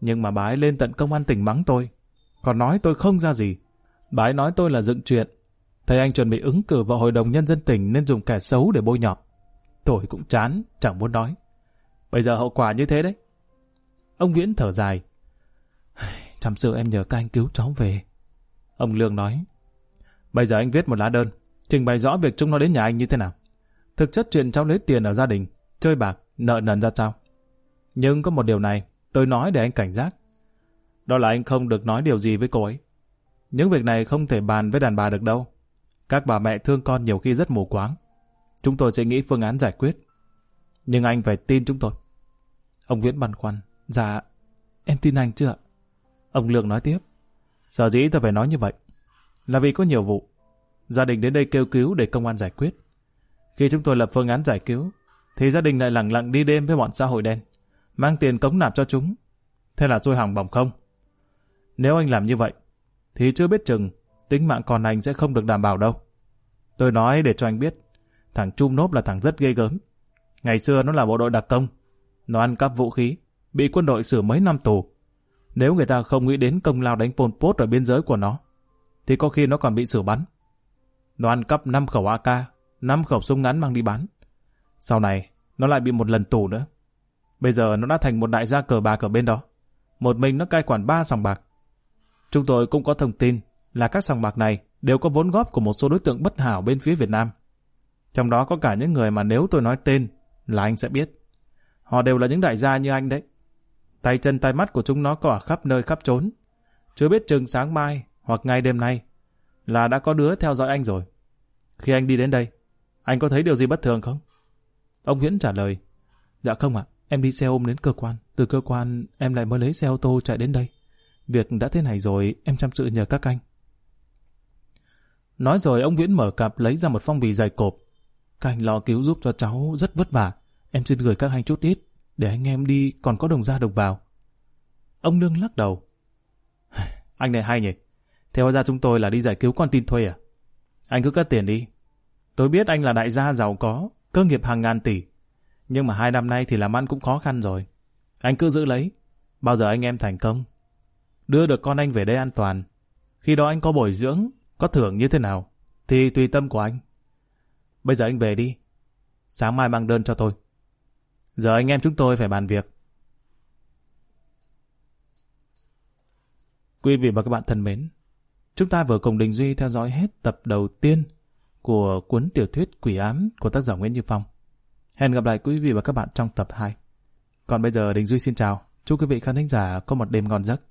Nhưng mà bà ấy lên tận công an tỉnh mắng tôi, còn nói tôi không ra gì. Bà ấy nói tôi là dựng chuyện, thấy anh chuẩn bị ứng cử vào hội đồng nhân dân tỉnh nên dùng kẻ xấu để bôi nhọ. Tôi cũng chán, chẳng muốn nói. Bây giờ hậu quả như thế đấy. Ông Viễn thở dài. Chăm sự em nhờ các anh cứu cháu về. Ông Lương nói. Bây giờ anh viết một lá đơn, trình bày rõ việc chúng nó đến nhà anh như thế nào. Thực chất chuyện cháu lấy tiền ở gia đình, chơi bạc, nợ nần ra sao. Nhưng có một điều này, tôi nói để anh cảnh giác. Đó là anh không được nói điều gì với cô ấy. Những việc này không thể bàn với đàn bà được đâu. Các bà mẹ thương con nhiều khi rất mù quáng. Chúng tôi sẽ nghĩ phương án giải quyết. Nhưng anh phải tin chúng tôi. Ông Viễn băn khoăn. Dạ, em tin anh chưa Ông Lượng nói tiếp. Sở dĩ tôi phải nói như vậy. Là vì có nhiều vụ. Gia đình đến đây kêu cứu để công an giải quyết. Khi chúng tôi lập phương án giải cứu, thì gia đình lại lặng lặng đi đêm với bọn xã hội đen. Mang tiền cống nạp cho chúng. Thế là tôi hỏng bỏng không? Nếu anh làm như vậy, thì chưa biết chừng tính mạng con anh sẽ không được đảm bảo đâu. Tôi nói để cho anh biết, thằng Trung Nốp là thằng rất ghê gớm. Ngày xưa nó là bộ đội đặc công, nó ăn cắp vũ khí, bị quân đội xử mấy năm tù. Nếu người ta không nghĩ đến công lao đánh Pol Pot ở biên giới của nó, thì có khi nó còn bị xử bắn. Nó ăn cắp 5 khẩu AK, 5 khẩu súng ngắn mang đi bán. Sau này, nó lại bị một lần tù nữa. Bây giờ nó đã thành một đại gia cờ bạc ở bên đó. Một mình nó cai quản ba sòng bạc. Chúng tôi cũng có thông tin là các sòng bạc này đều có vốn góp của một số đối tượng bất hảo bên phía Việt Nam. Trong đó có cả những người mà nếu tôi nói tên là anh sẽ biết. Họ đều là những đại gia như anh đấy. Tay chân tay mắt của chúng nó có ở khắp nơi khắp trốn. Chưa biết chừng sáng mai hoặc ngay đêm nay là đã có đứa theo dõi anh rồi. Khi anh đi đến đây, anh có thấy điều gì bất thường không? Ông Viễn trả lời, dạ không ạ, em đi xe ôm đến cơ quan. Từ cơ quan em lại mới lấy xe ô tô chạy đến đây. Việc đã thế này rồi, em chăm sự nhờ các anh. Nói rồi ông Viễn mở cặp lấy ra một phong bì dày cộp. Các anh lo cứu giúp cho cháu rất vất vả. Em xin gửi các anh chút ít, để anh em đi còn có đồng ra đồng vào. Ông Nương lắc đầu. Anh này hay nhỉ? Theo ra chúng tôi là đi giải cứu con tin thuê à? Anh cứ cất tiền đi. Tôi biết anh là đại gia giàu có, cơ nghiệp hàng ngàn tỷ. Nhưng mà hai năm nay thì làm ăn cũng khó khăn rồi. Anh cứ giữ lấy. Bao giờ anh em thành công? Đưa được con anh về đây an toàn. Khi đó anh có bồi dưỡng, có thưởng như thế nào, thì tùy tâm của anh. Bây giờ anh về đi. Sáng mai mang đơn cho tôi. Giờ anh em chúng tôi phải bàn việc. Quý vị và các bạn thân mến, chúng ta vừa cùng Đình Duy theo dõi hết tập đầu tiên của cuốn tiểu thuyết Quỷ ám của tác giả Nguyễn Như Phong. Hẹn gặp lại quý vị và các bạn trong tập 2. Còn bây giờ Đình Duy xin chào. Chúc quý vị khán thính giả có một đêm ngon giấc.